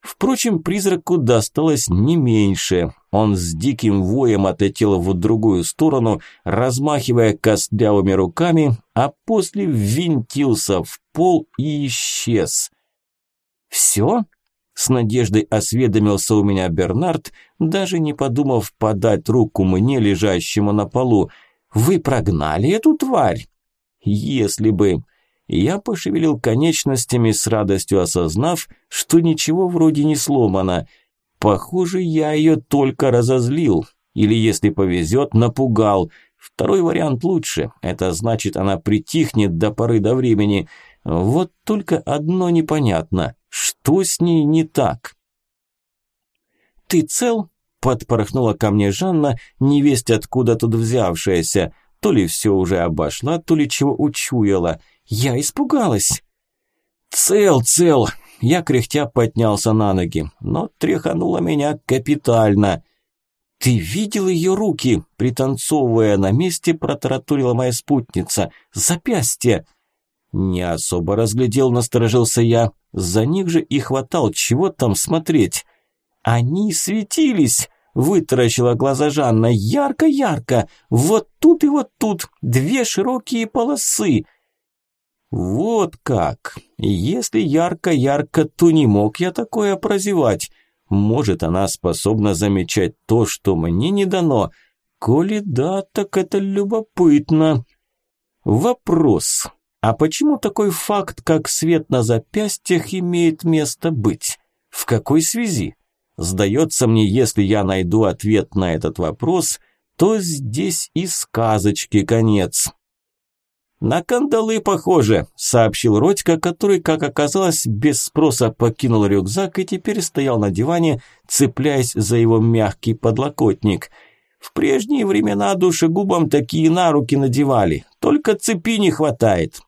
Speaker 1: Впрочем, призраку досталось не меньше. Он с диким воем отлетел в другую сторону, размахивая костлявыми руками, а после ввинтился в пол и исчез. «Все?» – с надеждой осведомился у меня Бернард, даже не подумав подать руку мне, лежащему на полу. «Вы прогнали эту тварь?» «Если бы...» Я пошевелил конечностями с радостью осознав, что ничего вроде не сломано. Похоже, я ее только разозлил. Или, если повезет, напугал. Второй вариант лучше. Это значит, она притихнет до поры до времени. Вот только одно непонятно. Что с ней не так? «Ты цел?» – подпорхнула ко мне Жанна, невесть откуда тут взявшаяся. То ли все уже обошла, то ли чего учуяла. Я испугалась. «Цел, цел!» Я кряхтя поднялся на ноги, но тряханула меня капитально. «Ты видел ее руки?» Пританцовывая на месте, протаратурила моя спутница. «Запястье!» Не особо разглядел, насторожился я. За них же и хватал, чего там смотреть. «Они светились!» Вытаращила глаза Жанна. «Ярко-ярко! Вот тут и вот тут! Две широкие полосы!» «Вот как! Если ярко-ярко, то не мог я такое прозевать. Может, она способна замечать то, что мне не дано. Коли да, так это любопытно. Вопрос. А почему такой факт, как свет на запястьях, имеет место быть? В какой связи? Сдается мне, если я найду ответ на этот вопрос, то здесь и сказочки конец. «На кандалы похоже», – сообщил Родька, который, как оказалось, без спроса покинул рюкзак и теперь стоял на диване, цепляясь за его мягкий подлокотник. «В прежние времена душегубам такие на руки надевали, только цепи не хватает».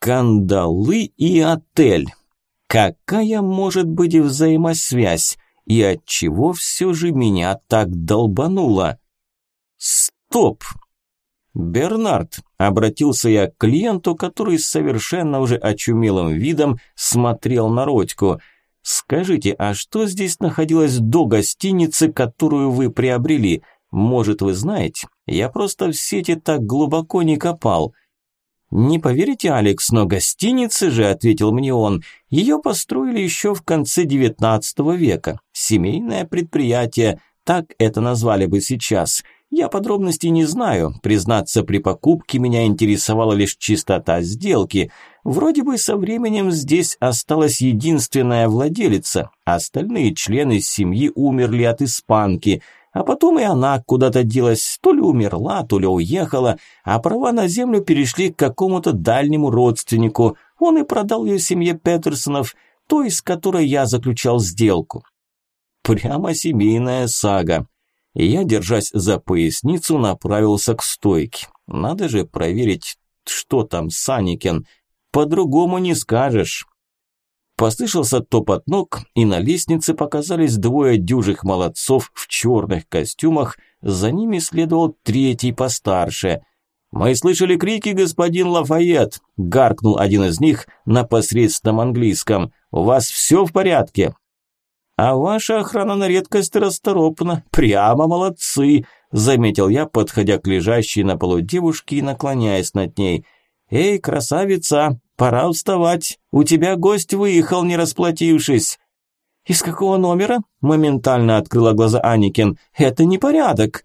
Speaker 1: «Кандалы и отель. Какая может быть взаимосвязь? И от чего все же меня так долбануло?» «Стоп!» «Бернард», – обратился я к клиенту, который с совершенно уже очумелым видом смотрел на Родьку. «Скажите, а что здесь находилось до гостиницы, которую вы приобрели? Может, вы знаете? Я просто в сети так глубоко не копал». «Не поверите, Алекс, но гостиницы же», – ответил мне он, – «ее построили еще в конце XIX века. Семейное предприятие, так это назвали бы сейчас». Я подробностей не знаю. Признаться, при покупке меня интересовала лишь чистота сделки. Вроде бы со временем здесь осталась единственная владелица. Остальные члены семьи умерли от испанки. А потом и она куда-то делась, то ли умерла, то ли уехала, а права на землю перешли к какому-то дальнему родственнику. Он и продал ее семье Петерсонов, той, с которой я заключал сделку. Прямо семейная сага я, держась за поясницу, направился к стойке. Надо же проверить, что там Саникен. По-другому не скажешь. Послышался топот ног, и на лестнице показались двое дюжих молодцов в черных костюмах, за ними следовал третий постарше. «Мы слышали крики, господин Лафайет!» – гаркнул один из них на посредственном английском. «У вас все в порядке?» «А ваша охрана на редкость расторопна. Прямо молодцы!» – заметил я, подходя к лежащей на полу девушке и наклоняясь над ней. «Эй, красавица, пора вставать. У тебя гость выехал, не расплатившись». «Из какого номера?» – моментально открыла глаза Аникин. «Это непорядок».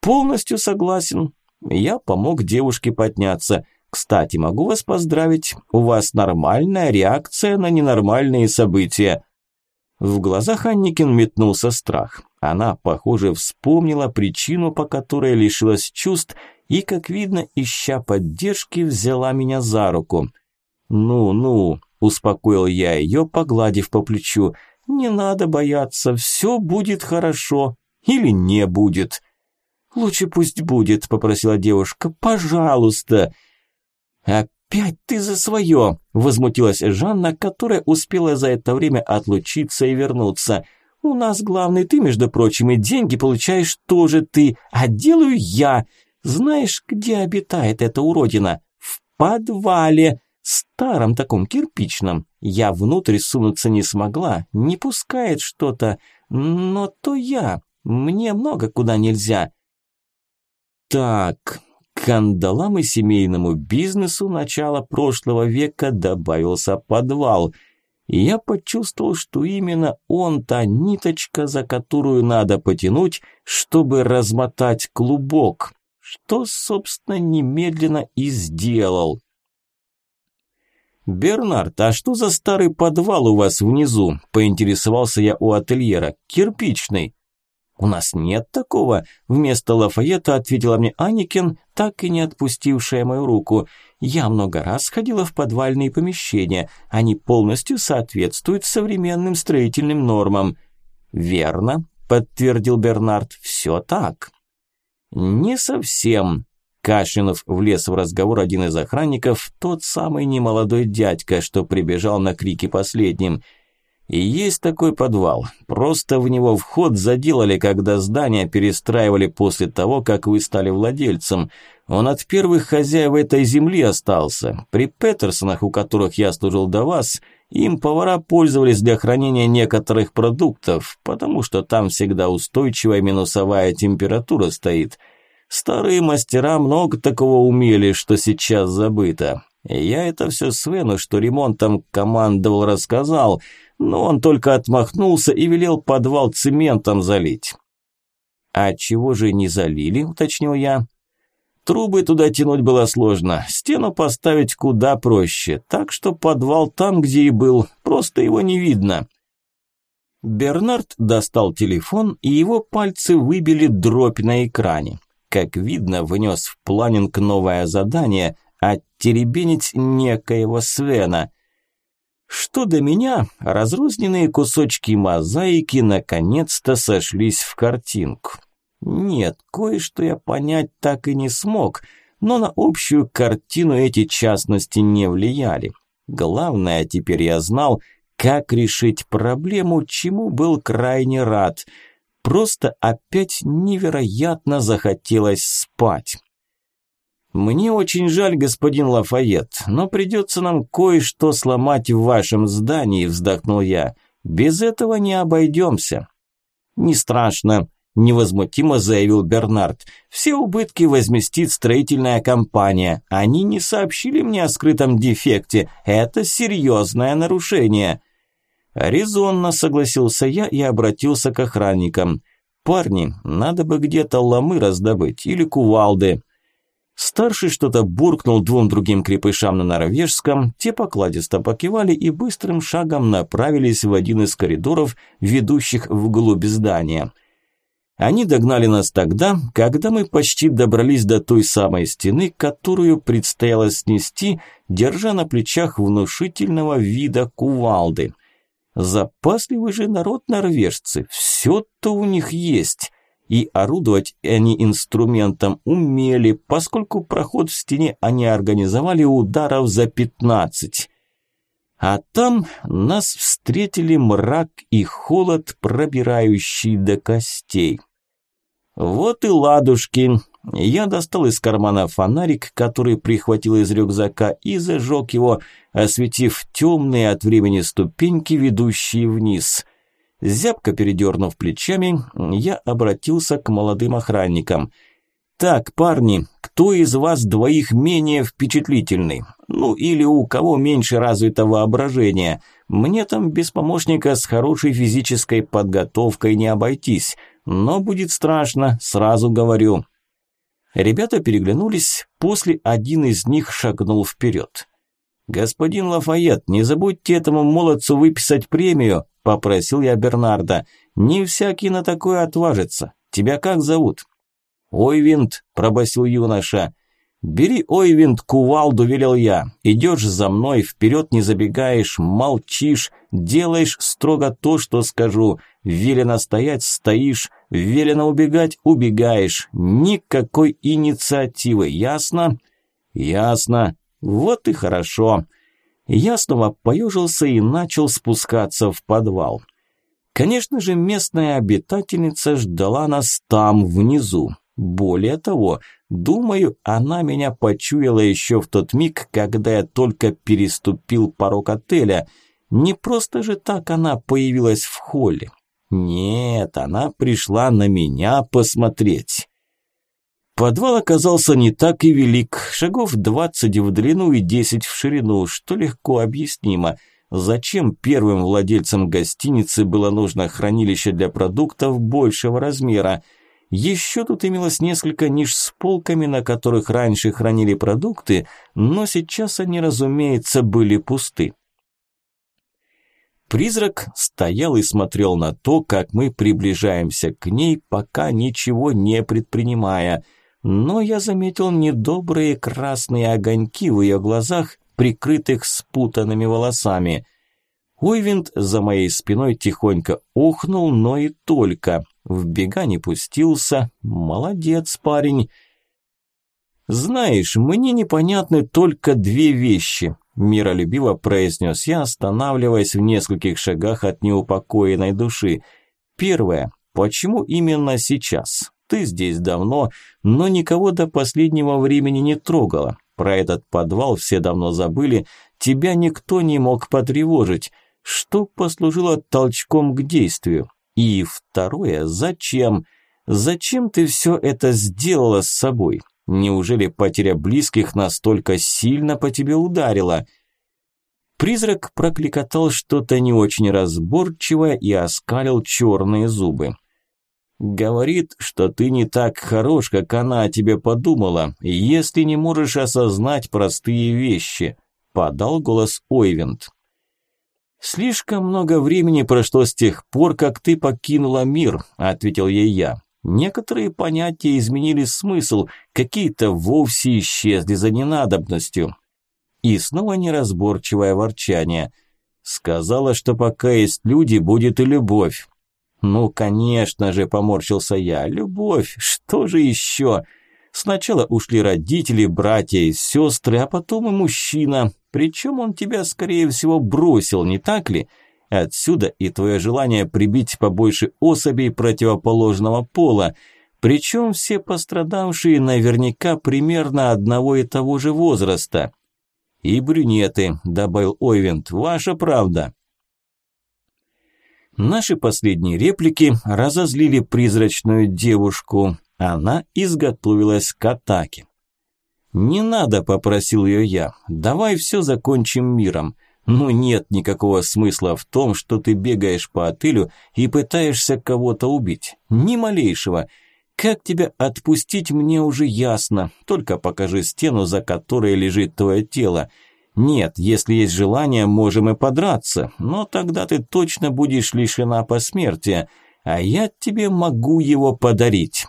Speaker 1: «Полностью согласен». Я помог девушке подняться. «Кстати, могу вас поздравить. У вас нормальная реакция на ненормальные события». В глазах Анникин метнулся страх. Она, похоже, вспомнила причину, по которой лишилась чувств, и, как видно, ища поддержки, взяла меня за руку. «Ну-ну», – успокоил я ее, погладив по плечу, – «не надо бояться, все будет хорошо. Или не будет». «Лучше пусть будет», – попросила девушка, – «пожалуйста». «А «Опять ты за свое!» – возмутилась Жанна, которая успела за это время отлучиться и вернуться. «У нас главный ты, между прочим, и деньги получаешь тоже ты, а делаю я. Знаешь, где обитает эта уродина? В подвале, старом таком кирпичном. Я внутрь сунуться не смогла, не пускает что-то, но то я, мне много куда нельзя. Так, кандалам и семейному бизнесу начала прошлого века добавился подвал – и я почувствовал, что именно он та ниточка, за которую надо потянуть, чтобы размотать клубок, что, собственно, немедленно и сделал. «Бернард, а что за старый подвал у вас внизу?» – поинтересовался я у ательера. «Кирпичный». «У нас нет такого», – вместо Лафайета ответила мне Аникин, так и не отпустившая мою руку. «Я много раз ходила в подвальные помещения. Они полностью соответствуют современным строительным нормам». «Верно», – подтвердил Бернард, – «все так». «Не совсем», Кашлянув влез в разговор один из охранников, тот самый немолодой дядька, что прибежал на крики последним. И есть такой подвал. Просто в него вход заделали, когда здание перестраивали после того, как вы стали владельцем. Он от первых хозяев этой земли остался. При Петерсонах, у которых я служил до вас, им повара пользовались для хранения некоторых продуктов, потому что там всегда устойчивая минусовая температура стоит. Старые мастера много такого умели, что сейчас забыто. Я это все Свену, что ремонтом командовал, рассказал – но он только отмахнулся и велел подвал цементом залить. «А чего же не залили?» – уточнил я. Трубы туда тянуть было сложно, стену поставить куда проще, так что подвал там, где и был, просто его не видно. Бернард достал телефон, и его пальцы выбили дробь на экране. Как видно, внес в планинг новое задание – оттеребенить некоего Свена – что до меня, разрозненные кусочки мозаики наконец-то сошлись в картинку. Нет, кое-что я понять так и не смог, но на общую картину эти частности не влияли. Главное, теперь я знал, как решить проблему, чему был крайне рад. Просто опять невероятно захотелось спать. «Мне очень жаль, господин Лафайет, но придется нам кое-что сломать в вашем здании», – вздохнул я. «Без этого не обойдемся». «Не страшно», – невозмутимо заявил Бернард. «Все убытки возместит строительная компания. Они не сообщили мне о скрытом дефекте. Это серьезное нарушение». Резонно согласился я и обратился к охранникам. «Парни, надо бы где-то ломы раздобыть или кувалды». Старший что-то буркнул двум другим крепышам на норвежском, те покладисто покивали и быстрым шагом направились в один из коридоров, ведущих вглубь здания. Они догнали нас тогда, когда мы почти добрались до той самой стены, которую предстояло снести, держа на плечах внушительного вида кувалды. Запасливый же народ норвежцы, все-то у них есть и орудовать они инструментом умели, поскольку проход в стене они организовали ударов за пятнадцать. А там нас встретили мрак и холод, пробирающий до костей. Вот и ладушки. Я достал из кармана фонарик, который прихватил из рюкзака, и зажег его, осветив темные от времени ступеньки, ведущие вниз. Зябко передернув плечами, я обратился к молодым охранникам. «Так, парни, кто из вас двоих менее впечатлительный? Ну, или у кого меньше развито воображение? Мне там без помощника с хорошей физической подготовкой не обойтись, но будет страшно, сразу говорю». Ребята переглянулись, после один из них шагнул вперед. «Господин Лафайет, не забудьте этому молодцу выписать премию», – попросил я Бернарда. «Не всякий на такое отважится. Тебя как зовут?» «Ойвинд», – пробасил юноша. «Бери, Ойвинд, кувалду», – велел я. «Идешь за мной, вперед не забегаешь, молчишь, делаешь строго то, что скажу. Велено стоять – стоишь, велено убегать – убегаешь. Никакой инициативы, ясно?» «Ясно. Вот и хорошо». Я снова поежился и начал спускаться в подвал. Конечно же, местная обитательница ждала нас там, внизу. Более того, думаю, она меня почуяла еще в тот миг, когда я только переступил порог отеля. Не просто же так она появилась в холле. Нет, она пришла на меня посмотреть. Подвал оказался не так и велик, шагов двадцать в длину и десять в ширину, что легко объяснимо. Зачем первым владельцам гостиницы было нужно хранилище для продуктов большего размера? Еще тут имелось несколько ниш с полками, на которых раньше хранили продукты, но сейчас они, разумеется, были пусты. Призрак стоял и смотрел на то, как мы приближаемся к ней, пока ничего не предпринимая – но я заметил недобрые красные огоньки в ее глазах, прикрытых спутанными волосами. Уйвинд за моей спиной тихонько ухнул, но и только. В бега не пустился. Молодец, парень. «Знаешь, мне непонятны только две вещи», – миролюбиво произнес я, останавливаясь в нескольких шагах от неупокоенной души. «Первое. Почему именно сейчас? Ты здесь давно, но никого до последнего времени не трогала. Про этот подвал все давно забыли, тебя никто не мог потревожить. Что послужило толчком к действию? И второе, зачем? Зачем ты все это сделала с собой? Неужели потеря близких настолько сильно по тебе ударила?» Призрак прокликотал что-то не очень разборчивое и оскалил черные зубы. Говорит, что ты не так хорош, как она о тебе подумала, если не можешь осознать простые вещи», – подал голос Ойвент. «Слишком много времени прошло с тех пор, как ты покинула мир», – ответил ей я. «Некоторые понятия изменили смысл, какие-то вовсе исчезли за ненадобностью». И снова неразборчивое ворчание. «Сказала, что пока есть люди, будет и любовь. «Ну, конечно же», – поморщился я. «Любовь, что же еще?» Сначала ушли родители, братья и сестры, а потом и мужчина. Причем он тебя, скорее всего, бросил, не так ли? Отсюда и твое желание прибить побольше особей противоположного пола. Причем все пострадавшие наверняка примерно одного и того же возраста. «И брюнеты», – добавил Ойвент, – «ваша правда». Наши последние реплики разозлили призрачную девушку. Она изготовилась к атаке. «Не надо», – попросил ее я. «Давай все закончим миром. Ну нет никакого смысла в том, что ты бегаешь по отелю и пытаешься кого-то убить. Ни малейшего. Как тебя отпустить, мне уже ясно. Только покажи стену, за которой лежит твое тело. Нет, если есть желание, можем и подраться, но тогда ты точно будешь лишена посмертия, а я тебе могу его подарить.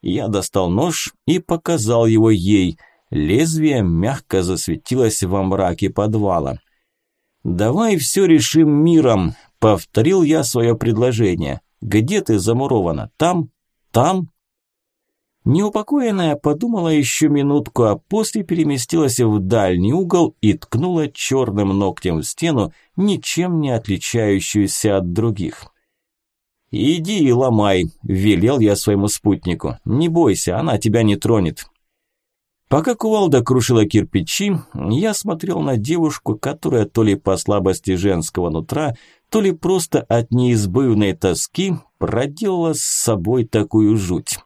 Speaker 1: Я достал нож и показал его ей. Лезвие мягко засветилось во мраке подвала. «Давай все решим миром», – повторил я свое предложение. «Где ты замурована? Там? Там?» Неупокоенная подумала еще минутку, а после переместилась в дальний угол и ткнула черным ногтем в стену, ничем не отличающуюся от других. «Иди и ломай», – велел я своему спутнику. «Не бойся, она тебя не тронет». Пока кувалда крушила кирпичи, я смотрел на девушку, которая то ли по слабости женского нутра, то ли просто от неизбывной тоски проделала с собой такую жуть.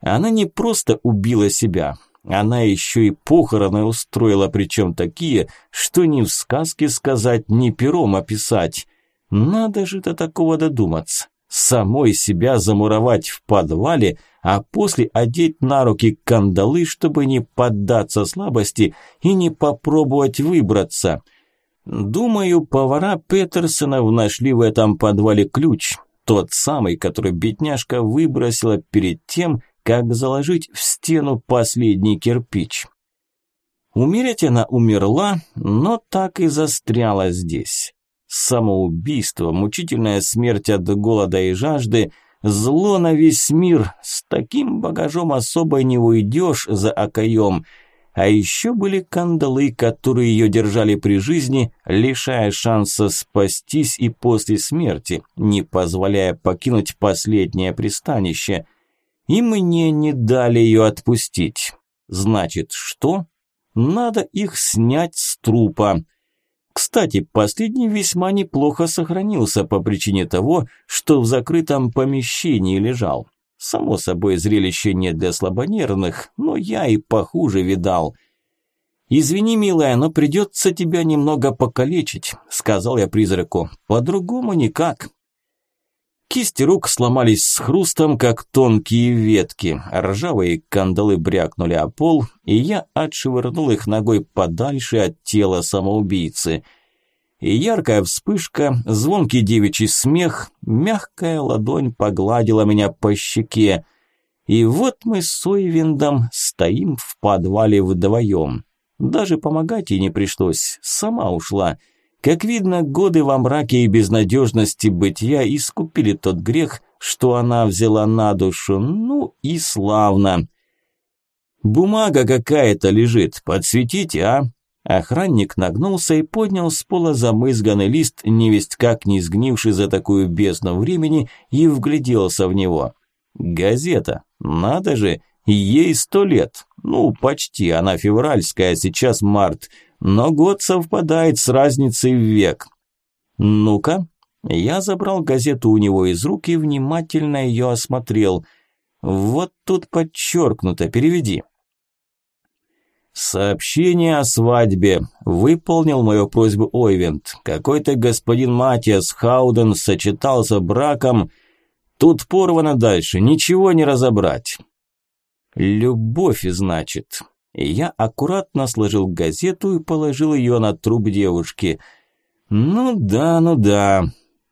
Speaker 1: Она не просто убила себя, она еще и похороны устроила, причем такие, что ни в сказке сказать, ни пером описать. Надо же до такого додуматься. Самой себя замуровать в подвале, а после одеть на руки кандалы, чтобы не поддаться слабости и не попробовать выбраться. Думаю, повара Петерсонов нашли в этом подвале ключ, тот самый, который бедняжка выбросила перед тем, как заложить в стену последний кирпич. Умереть она умерла, но так и застряла здесь. Самоубийство, мучительная смерть от голода и жажды, зло на весь мир. С таким багажом особо не уйдешь за окоем. А еще были кандалы, которые ее держали при жизни, лишая шанса спастись и после смерти, не позволяя покинуть последнее пристанище – и мне не дали ее отпустить. Значит, что? Надо их снять с трупа. Кстати, последний весьма неплохо сохранился по причине того, что в закрытом помещении лежал. Само собой, зрелище не для слабонервных, но я и похуже видал. «Извини, милая, но придется тебя немного покалечить», – сказал я призраку. «По-другому никак». Кисти рук сломались с хрустом, как тонкие ветки. Ржавые кандалы брякнули о пол, и я отшвырнул их ногой подальше от тела самоубийцы. И яркая вспышка, звонкий девичий смех, мягкая ладонь погладила меня по щеке. И вот мы с Ойвиндом стоим в подвале вдвоем. Даже помогать ей не пришлось, сама ушла – как видно, годы во мраке и безнадежности бытия искупили тот грех, что она взяла на душу. Ну и славно. «Бумага какая-то лежит, подсветите, а?» Охранник нагнулся и поднял с пола замызганный лист, невесть как не сгнивший за такую бездну времени, и вгляделся в него. «Газета. Надо же, ей сто лет. Ну, почти, она февральская, а сейчас март но год совпадает с разницей в век. Ну-ка, я забрал газету у него из рук и внимательно ее осмотрел. Вот тут подчеркнуто, переведи. Сообщение о свадьбе. Выполнил мою просьбу Ойвент. Какой-то господин Матиас Хауден сочетался браком. Тут порвано дальше, ничего не разобрать. Любовь, значит. Я аккуратно сложил газету и положил ее на труп девушки. Ну да, ну да.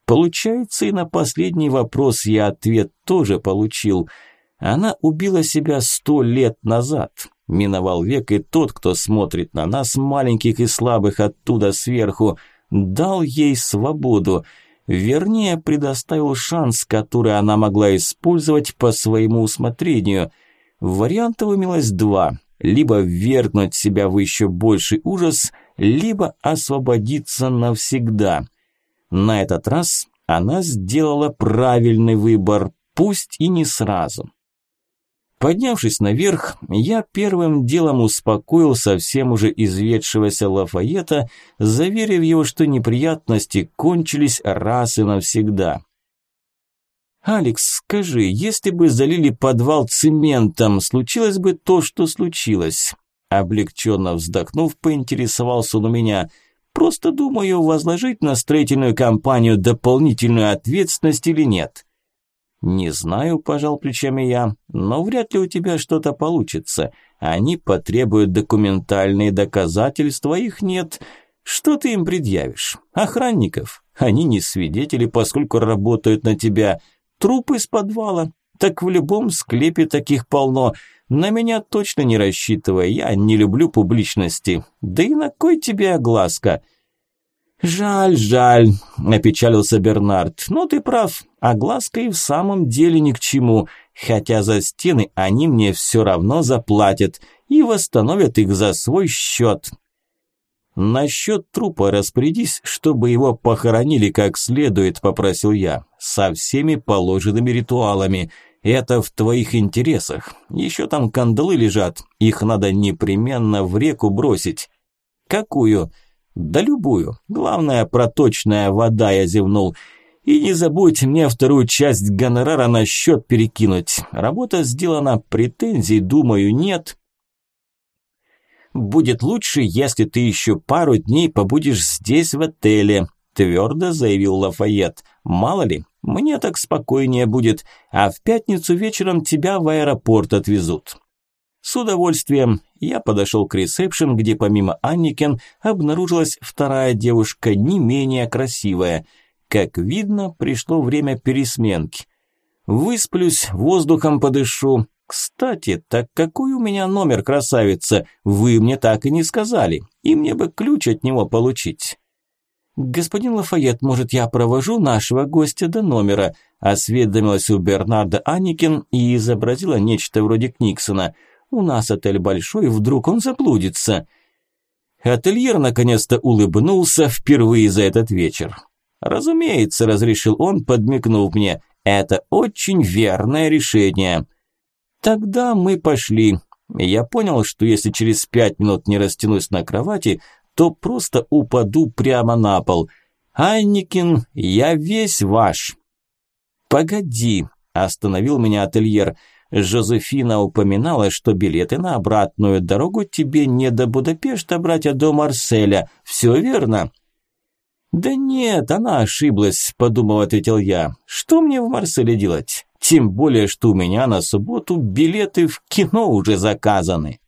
Speaker 1: Получается, и на последний вопрос я ответ тоже получил. Она убила себя сто лет назад. Миновал век, и тот, кто смотрит на нас, маленьких и слабых оттуда сверху, дал ей свободу. Вернее, предоставил шанс, который она могла использовать по своему усмотрению. Вариантов имелось два либо ввергнуть себя в еще больший ужас, либо освободиться навсегда. На этот раз она сделала правильный выбор, пусть и не сразу. Поднявшись наверх, я первым делом успокоил совсем уже изветшегося Лафайета, заверив его, что неприятности кончились раз и навсегда. «Алекс, скажи, если бы залили подвал цементом, случилось бы то, что случилось?» Облегченно вздохнув, поинтересовался он у меня. «Просто думаю, возложить на строительную компанию дополнительную ответственность или нет?» «Не знаю», – пожал плечами я, – «но вряд ли у тебя что-то получится. Они потребуют документальные доказательства, их нет. Что ты им предъявишь? Охранников? Они не свидетели, поскольку работают на тебя. Труп из подвала. Так в любом склепе таких полно. На меня точно не рассчитывай, я не люблю публичности. Да и на кой тебе огласка?» «Жаль, жаль», – опечалился Бернард. «Но ты прав, огласка и в самом деле ни к чему, хотя за стены они мне все равно заплатят и восстановят их за свой счет. «Насчет трупа распорядись, чтобы его похоронили как следует», – попросил я, – «со всеми положенными ритуалами. Это в твоих интересах. Еще там кандалы лежат, их надо непременно в реку бросить». «Какую?» «Да любую. Главное, проточная вода», – я зевнул. «И не забудь мне вторую часть гонорара на счет перекинуть. Работа сделана, претензий, думаю, нет». Будет лучше, если ты еще пару дней побудешь здесь, в отеле», – твердо заявил Лафайет. «Мало ли, мне так спокойнее будет, а в пятницу вечером тебя в аэропорт отвезут». С удовольствием я подошел к ресепшн, где помимо Анникен обнаружилась вторая девушка, не менее красивая. Как видно, пришло время пересменки. Высплюсь, воздухом подышу, «Кстати, так какой у меня номер, красавица? Вы мне так и не сказали, и мне бы ключ от него получить». «Господин Лафайет, может, я провожу нашего гостя до номера?» осведомилась у Бернарда Аникин и изобразила нечто вроде Книксона. «У нас отель большой, вдруг он заблудится». Ательер наконец-то улыбнулся впервые за этот вечер. «Разумеется», – разрешил он, подмигнув мне, – «это очень верное решение». Тогда мы пошли. Я понял, что если через пять минут не растянусь на кровати, то просто упаду прямо на пол. Анникин, я весь ваш. Погоди, остановил меня ательер. Жозефина упоминала, что билеты на обратную дорогу тебе не до Будапешта брать, а до Марселя. Все верно? Да нет, она ошиблась, подумал, ответил я. Что мне в Марселе делать? Тем более, что у меня на субботу билеты в кино уже заказаны.